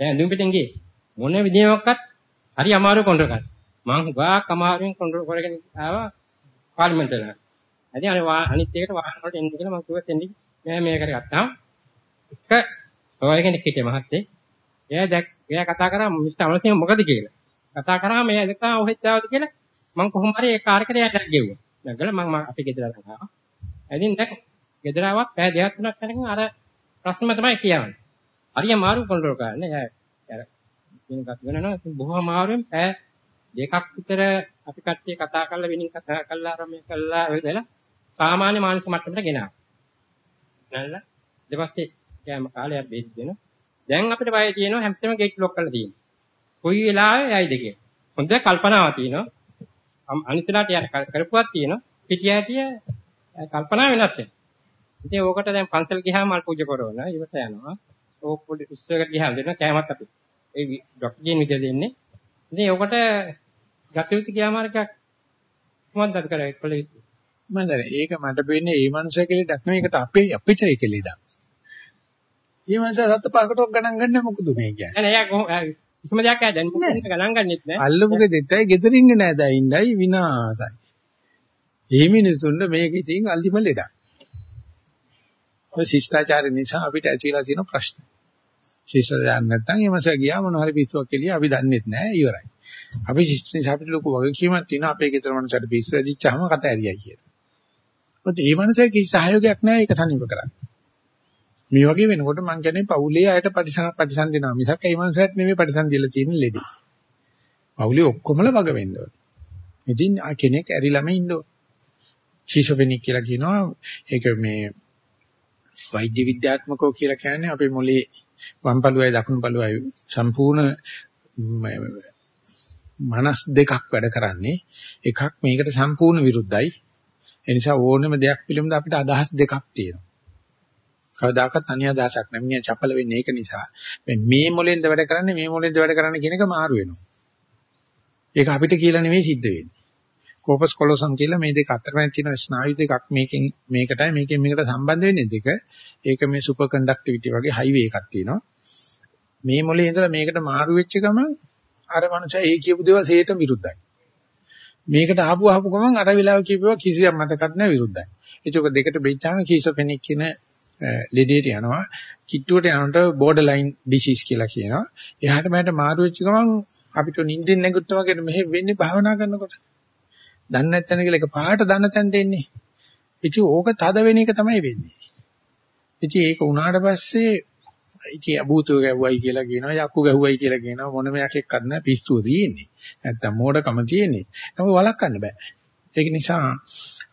Speaker 5: දැන් ඇඳුම් පිටින් ගියේ. මොන විදිහකවත් හරි අමාරු කොන්ට්‍රෝල් කරන්න. මං හුඟක් අමාරුවෙන් කොන්ට්‍රෝල් කරගෙන ආවා පාර්ලිමේන්තුවට. ඇයි අනේ අනිත් එකට වාහන වලට එන්න කියලා මම කිව්වා එන්නේ මම මේක කරගත්තා. එක ඔය කෙනෙක් හිටියේ මහත්තේ. එයා දැක් එයා කතා කරා මිස්ටර් අමරසිංහ මොකද කියලා. කතා කරාම එයා එදකා ඔහෙත් ආවද කියලා මම කොහොම හරි ඒ කාර් එකට යන්න ගෙව්වා. නැගලා මම අපි ගෙදර ආවා. එදින් දැන් ගෙදර ආවත් පැය දෙකක් තුනක් යනකම් අර ප්‍රශ්නම තමයි කියන්නේ. හරිය අමාරු කන්ට්‍රෝල් කරන්න. එයා අර වෙනකත් වෙනවා බොහොම අමාරුවෙන් පැය දෙකක් විතර අපි කට්ටිය කතා කරලා වෙනින් කතා කරලා ආරම්භ කළා වෙලා සාමාන්‍ය මානසික මට්ටමට ගෙනාවා. නැල්ල ඊට පස්සේ කෑම කාලයක් බෙහෙත් දෙනවා. දැන් අපිට බය තියෙනවා හැමතිස්සෙම ගේට් ලොක් කරලා තියෙනවා. කොයි වෙලාවෙ යයිද කියලා. හොඳ කල්පනාවක් තියෙනවා. අනිත් වෙලාවට කරපුවක් තියෙනවා. පිටිය ඇටිය කල්පනා වෙනස් වෙනවා. ඉතින් ඕකට දැන් පන්සල් ගියාම මල් පූජා කරනවා. ඉවත යනවා. ඕක පොඩි උත්සවයකට ගියාම දෙනවා කෑමක් අපි. ඒ ඩොක්ටර් කියන විදිය දෙන්නේ. ඉතින් ඕකට ගතිවිති ගියාම අර එකක් කොහොමද අද කරේ කොල්ලේ
Speaker 1: මම දන්නේ ඒක මට වෙන්නේ ඒ මනුස්සය කෙලෙඩක් නෙවෙයි ඒකට අපේ අපිට ඒ කෙලෙඩක්. මේ මනුස්සය සත්ත පහකටවත් ගණන් ගන්න මොකද මේ කියන්නේ?
Speaker 5: නෑ නෑ කිසිම දෙයක් නෑ දැන් ගණන් ගන්නෙත් නෑ.
Speaker 1: අල්ලපු ගෙදරටයි ගෙදර ඉන්නේ නෑ දැන් ඉන්නයි විනාසයි. මේ මිනිස්සුන්ට මේක ඉතින් අල්තිම ලෙඩක්. ඔය ශිෂ්ටාචාර නිසා අපිට ඇතිලා තියෙන ප්‍රශ්න. ශිෂ්ටාචාර නැත්නම් මේ මනුස්සය ගියා මොන හරි පිස්සුවක් කියලා අපි දන්නෙත් නෑ ඉවරයි. අපි ශිෂ්ට නිසා අපිට ලොකු වගකීමක් තියෙනවා අපේ ගෙදර මනුස්සයට පිස්සු ඇදිච්චාම කතා ඇරියයි කියලා. මොකද මේ මනුස්සයා කිසි සහයෝගයක් නැහැ ඒක සනීප කරන්න. මේ වගේ වෙනකොට මම කියන්නේ පවුලේ අයට පරිසම් පරිසම් දෙනවා මිසක් මේ මනුස්සයාට නෙමෙයි පරිසම් දීලා තියෙන ලෙඩි. පවුලේ ඔක්කොමල වග වෙන්න ඕනේ. ඉතින් කෙනෙක් ඇරිලාම ඉන්න ඕනේ. ශිෂ්‍යවෙනික් කියලා කියනවා ඒක මේ වෛද්‍ය විද්‍යාත්මකව කියලා කියන්නේ අපේ මොලේ වම් පළුවයි දකුණු පළුවයි සම්පූර්ණ මනස් දෙකක් වැඩ කරන්නේ එකක් මේකට සම්පූර්ණ විරුද්ධයි ඒ නිසා ඕනම දෙයක් පිළිබඳ අපිට අදහස් දෙකක් තියෙනවා. කවදාකවත් අනිය අදහසක් නැහැ. මිනිහා චපල වෙන්නේ ඒක නිසා. මේ මොලෙන්ද වැඩ කරන්නේ මේ මොලෙන්ද වැඩ කරන්නේ කියන එක මාරු වෙනවා. ඒක අපිට කියලා නෙවෙයි සිද්ධ වෙන්නේ. කෝපස් කොලොසම් කියලා මේ දෙක අතරමැද තියෙන ස්නායු දෙකක් මේකෙන් මේකටයි මේකෙන් මේකට සම්බන්ධ වෙන්නේ දෙක. ඒක මේ සුපර් කන්ඩක්ටිවිටි වගේ හයිවේ එකක් තියෙනවා. මේ මොලේ ඉඳලා මේකට මාරු වෙච්ච ගමන් අර මනුස්සයා ඒ කියපු දේවල් හේතම විරුද්ධයි. මේකට ආපු ආපු ගමන් අර වෙලාව කියපුවා කිසියක් මතකත් නැහැ විරුද්ධයි. ඒක දෙකට බෙච්චාම කීසොෆෙනික් කියන ලෙඩේට යනවා. කිට්ටුවට යනකොට බෝඩර් ලයින් ඩිසීස් කියලා කියනවා. එහාට මෙහාට මාරු වෙච්ච ගමන් අපිට නිින්දින් නැගුත්තා වගේ මෙහෙ වෙන්නේ භාවනා කරනකොට. දන්නේ නැත්නම් කියලා එක පහට දන්න තැනට එන්නේ. ඉතින් ඕක තද වෙන එක තමයි වෙන්නේ. ඉතින් ඒක උනාට පස්සේ ඉතින් අභූතෝ ගැව්වයි කියලා කියනවා යක්කු ගැව්වයි කියලා කියනවා. මොනම යකෙක්වත් නැහැ පිස්සුව තියෙන්නේ. නැත්තම් මෝඩකම තියෙන්නේ. නම වළක්වන්න බෑ. ඒක නිසා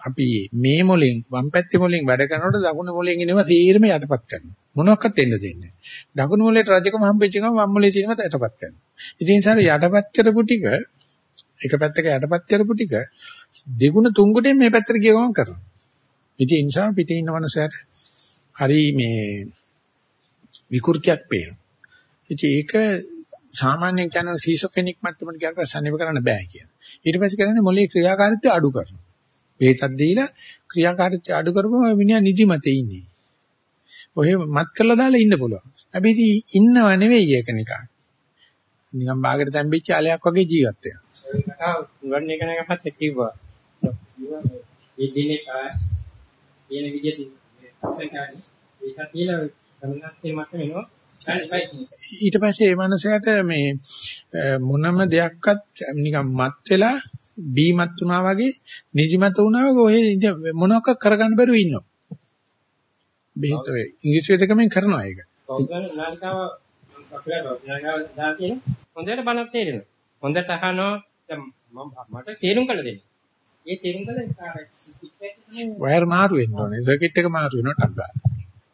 Speaker 1: අපි මේ මොලෙන් වම් පැත්තේ මොලෙන් වැඩ කරනකොට දකුණු මොලෙන් එනවා තීරම යටපත් කරනවා. මොනවාක්වත් දෙන්න දෙන්නේ දකුණු මොලේට රජකම හම්බෙච්ච ගමන් වම් මොලේ තියෙනවත් යටපත් කරනවා. ඉතින් ඒ නිසා යටපත් කරපු ටික එක පැත්තක යටපත් කරපු ටික දෙගුණ තුන්ගුණෙන් මේ පැත්තට ගිය ගමන් කරනවා. ඉතින් ඒ නිසා පිටේ ඉන්න මනුස්සයට හරි මේ විකෘතියක් පේනවා. ඉතින් ඒක සාමාන්‍යයෙන් කියන සීසොෆෙනික් මට්ටමට කියනකොට සනීප කරන්න බෑ කියන. ඊට පස්සේ කරන්නේ මොලේ ක්‍රියාකාරීත්වය අඩු කරනවා. වේතක් දීලා ක්‍රියාකාරීත්වය අඩු කරපුවම මිනිහා නිදිමතේ ඉන්නේ. ඔහෙ මත් කරලා දාලා ඉන්න පුළුවන්. හැබැයි ඉන්නව නෙවෙයි ඒක නිකන්. නිකන් බාගට තැම්බෙච්ච ආලයක් වගේ ජීවත් වෙනවා.
Speaker 5: ඒ කතාව වර්ණය කරන එක පස්සේ කිව්වා. මේ දිනේ කියන විදිහට ඒක කියලා සමනස්සේ මත වෙනවා.
Speaker 1: ඊට පස්සේ මේ මනුස්සයාට මේ මොනම දෙයක්වත් නිකන් මත් වෙලා බීමත් වුණා වගේ නිදිමත වුණා වගේ ඔය මොනවක් කරගන්න බැරුව ඉන්නවා. බෙහෙත ඔය ඉංග්‍රීසි වේදකමෙන් කරනවා ඒක.
Speaker 5: හොඳට බණක් තේරෙනවා. හොඳට අහනවා දැන් මට තේරුම් කරලා දෙන්න. ඒ තේරුම් කරලා
Speaker 1: වයර් මාරු වෙන්න ඕනේ. සර්කිට් එක මාරු වෙනවා ටක් ගන්න.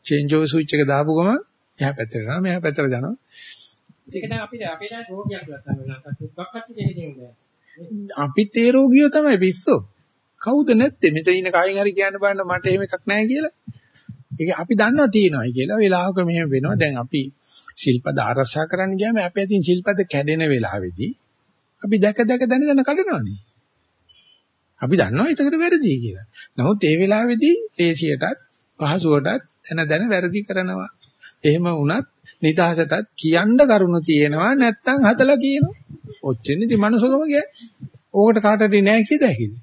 Speaker 1: චේන්ජ් ඕවර් ස්විච් එක දාපු ගමන් එහා පැත්තට යනවා මෙහා පැත්තට යනවා.
Speaker 5: ඒක දැන් අපිට අපේ දැන් රෝගියක් ලස්සන වෙනවා. දුක්ඛත් දෙන්නේ
Speaker 1: අපිත් ඒ රෝගියෝ තමයි පිස්සෝ. කවුද නැත්තේ? මෙතන ඉන්න කයින් හරි කියන්න බලන්න මට එහෙම එකක් නැහැ කියලා. ඒක අපි දන්නවා තියෙනවායි කියලා. වෙලාවක මෙහෙම වෙනවා. දැන් අපි ශිල්පද ආරක්ෂා කරන්න ගියාම අපේ අතින් ශිල්පද කැඩෙන වෙලාවේදී අපි දැක දැක දැන දැන කඩනවානේ. අපි දන්නවා ඒකට වැරදි කියලා. නමුත් ඒ වෙලාවේදී ලේසියටත් පහසුවටත් දැන දැන වැරදි කරනවා. එහෙම වුණත් නිදහසටත් කියන්න කරුණ තියෙනවා නැත්තම් හදලා කියනවා. ඔච්චරනේ මනුස්සකම කියන්නේ. ඕකට කාටද නෑ කියද හැකිද?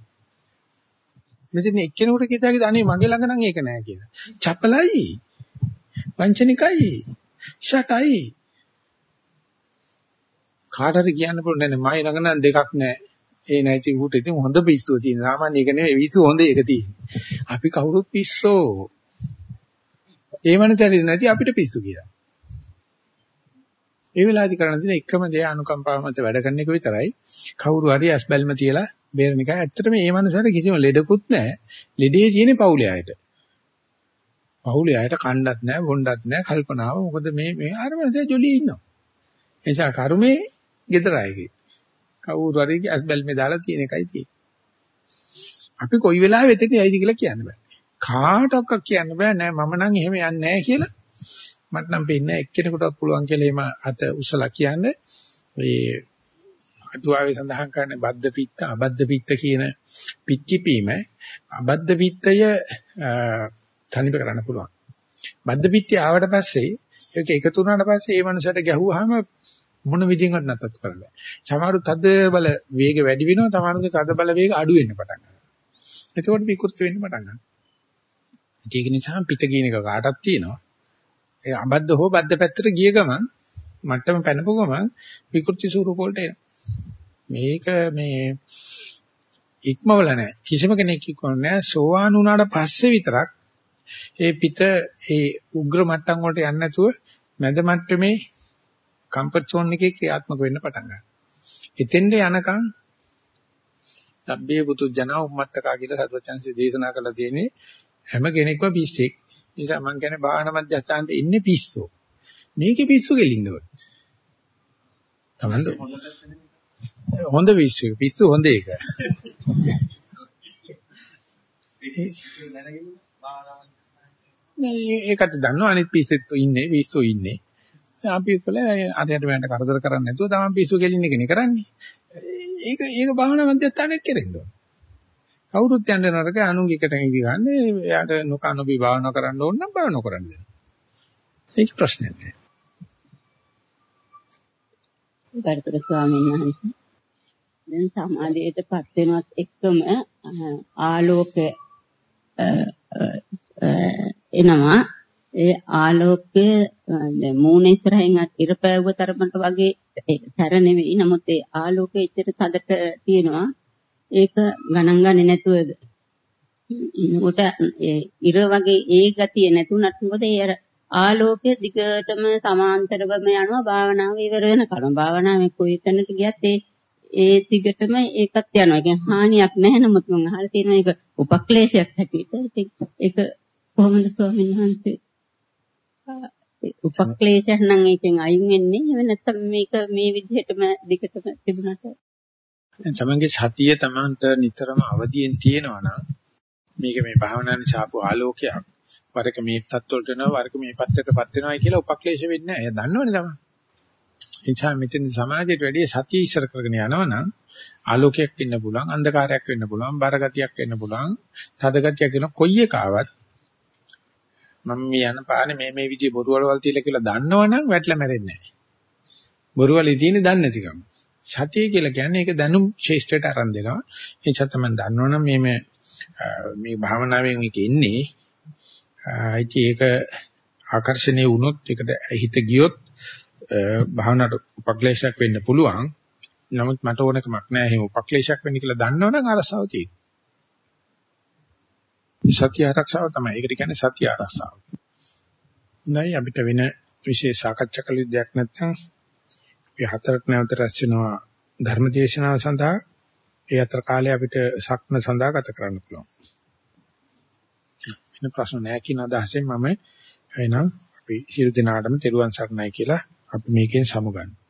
Speaker 1: මෙතන එක්කෙනෙකුට කියත හැකිද අනේ මගේ ළඟ නම් ඒක නෑ කියලා. චපලයි. වංචනිකයි. ෂටයි. කාටද කියන්න පුළුවන් නෑ මයි ළඟ නම් දෙකක් නෑ. ඒ නැති උට ඉතින් හොඳ පිස්සුව තියෙන. සාමාන්‍ය එක නෙවෙයි පිස්සු හොඳ එක තියෙන්නේ. අපි කවුරුත් පිස්සෝ. ඒ මනසට නැති අපිට පිස්සු කියලා. ඒ වෙලාවේදී කරන්න තියෙන එකම දේ අනුකම්පාව මත වැඩ කරන එක විතරයි. කවුරු හරි ඇස් බැල්ම තියලා බේරන එක. ඇත්තටම මේ මනසට කිසිම ලෙඩකුත් නැහැ. ලෙඩේ තියෙන්නේ පවුලේ අයට. පවුලේ අයට කණ්ඩත් නැහැ, බොණ්ඩත් නැහැ, කල්පනාව. මොකද මේ මේ අර මනසේ ජොලිය ඉන්නවා. ඒ නිසා කර්මයේ gedara එකේ. කවුරු හරි ඇස් බැල්මේ දාලා තියෙන එකයි තියෙන්නේ. අපි කොයි වෙලාවෙ එතන යයිද කියලා කියන්න බෑ. කාටවත් කියන්න බෑ නෑ මම නම් එහෙම යන්නේ නෑ කියලා. මට නම් පෙන්නේ එක්කෙනෙකුටවත් පුළුවන් කියලා එහෙම අත උසලා කියන්නේ. ඒ අටුවාවේ සඳහන් කරන්නේ බද්ද පිත්ත අබද්ද පිත්ත කියන පිච්චිපීම අබද්ද පිත්තය තනිප කරන්න පුළුවන්. බද්ද පිත්තය ආවට පස්සේ ඒක එකතු වුණාට පස්සේ ඒ මනුස්සයට ගැහුවාම මොන විදිහින්වත් නැත්තත් කරන්න බෑ. සමහරු තද බල වේග වැඩි වෙනවා, සමහරුගේ තද බල වේග අඩු වෙන්න පටන් ගන්නවා. එතකොට විකෘති වෙන්න පටන් ගන්නවා. ඒක නිසා පිට කියන එක කාටක් තියෙනවා. ඒ අබද්ද හෝ බද්ද පැත්තට ගිය ගමන් මට්ටම පැනපු ගමන් විකෘති ස්වරූප වලට එනවා. මේක මේ ඉක්මවල නැහැ. කිසිම කෙනෙක් ඉක්මවල නැහැ. සෝවාන් වුණාට පස්සේ විතරක් ඒ පිට ඒ උග්‍ර මට්ටම් වලට යන්නේ නැතුව මැද මට්ටමේ කම්ෆර්ට් සෝන් එකේ ක්‍රියාත්මක වෙන්න පටන් ගන්නවා. එතෙන්ද යනකම් සබ්බේ පුතු ජන උම්මත්තකා කියලා සත්වචන්සේ දේශනා කළා තියෙන්නේ හැම කෙනෙක්ම පිස්සෙක්. ඒ නිසා මම කියන්නේ භාවනා මධ්‍යස්ථානට ඉන්නේ පිස්සෝ. මේකේ පිස්සු ගෙලින්න ඕනේ. තමන්ද හොඳ පිස්සු. පිස්සු හොඳ එක. නේ ඒකට දන්නවා අනිත් පිස්සෙත් ඉන්නේ පිස්සු ඉන්නේ. අපි කල අරයට වෙන්න කරදර කරන්නේ නැතුව තමයි පිස්සු ගෙලින්න එකනේ කරන්නේ. ඒක ඒක භාවනා මධ්‍යස්ථානයක් කෙරෙන්න ඕනේ. කවුරුත් යන්න නරක අනුංගිකට ගිහන්නේ එයාට නොකනොබි භාවනා කරන්න ඕන නම් භාවනා කරන්න දෙන්න. ඒක ප්‍රශ්නයක් නෑ.
Speaker 6: ගරුතර ස්වාමීන් වහන්සේ දැන් සමාධියටපත් වෙනවත් එක්කම ආලෝකය එනවා ඒ ආලෝකය දැන් මූණ ඉස්සරහින් ඉර පෑවුව තරමට වගේ සැර නෙවෙයි නමුත් ඒ ආලෝකය එච්චර තදට තියෙනවා ඒක ගණන් ගන්නේ නැතුවද උට ඉර වගේ ඒ ගතිය නැතුණත් මොකද ඒ අර ආලෝකය දිගටම සමාන්තරවම යනවා භාවනාව ඉවර වෙනකම් භාවනාවේ කොයි තැනට ගියත් ඒ ඒ දිගටම ඒකත් යනවා. ඒ කියන්නේ හානියක් නැහැ නමුත් මම අහලා තියෙනවා ඒක උපක්ලේශයක් හැටියට. ඒක කොහොමද ස්වාමීන් වහන්සේ? උපක්ලේශයක් නම් ඒකෙන් අයින් වෙන්නේ. එහෙම නැත්නම් මේක මේ විදිහටම දිගටම තිබුණාට
Speaker 1: තමන්ගේ සතිය තමන්ට නිතරම අවදියෙන් තියෙනවා නම් මේක මේ භාවනාවේ ඡාපු ආලෝකයක් වරක මේ තත්ත්වයට යනවා වරක මේ පැත්තටපත් වෙනවා කියලා උපක්ලේශ වෙන්නේ නැහැ. එයා දන්නවනේ තමයි. ඒ නිසා මෙතන සමාජයට වැඩිය සතිය ඉස්සර කරගෙන යනවනම් ආලෝකයක් වෙන්න පුළුවන්, අන්ධකාරයක් වෙන්න පුළුවන්, බරගතියක් වෙන්න පුළුවන්, තදගතියක් වෙන කොයි එකාවත් මම මේ යන පානේ මේ මේ විදිහේ බොරුවල්වල් තියලා කියලා දන්නවනම් වැටලා මැරෙන්නේ නැහැ. බොරුවලේ තියෙන්නේ දන්නේ නැතිකම. සතිය කියලා කියන්නේ ඒක දැනුම් ශේෂ්ඨයට අරන් දෙනවා. ඒ නිසා තමයි දන්නවනම් මේ මේ මේ භාවනාවෙන් මේක ඉන්නේ. ඒක ආකර්ෂණීය වුණොත් ඒකට හිත ගියොත් භාවනාවට උපක්ලේශයක් වෙන්න පුළුවන්. නමුත් මට ඕනකමක් නැහැ එහෙම උපක්ලේශයක් වෙන්න කියලා දන්නවනම් අරසාව තියෙනවා. සත්‍ය ආරක්ෂාව තමයි. ඒකට කියන්නේ සත්‍ය ආරක්ෂාව. නැයි අපිට වෙන විශේෂ සාකච්ඡා කළ දෙයක් නැත්නම් අපි හතරක් නැවත රැස් වෙනවා ධර්ම දේශනාව සඳහා ඒ අතර කාලය අපිට සක්න සඳහා ගත කරන්න පුළුවන්. වෙන ප්‍රශ්න නැහැ කියන අදහසෙන් මම එහෙනම් අපි ශිරු දිනාටම තෙරුවන් සරණයි කියලා අපි මේකෙන් සමුගන්නවා.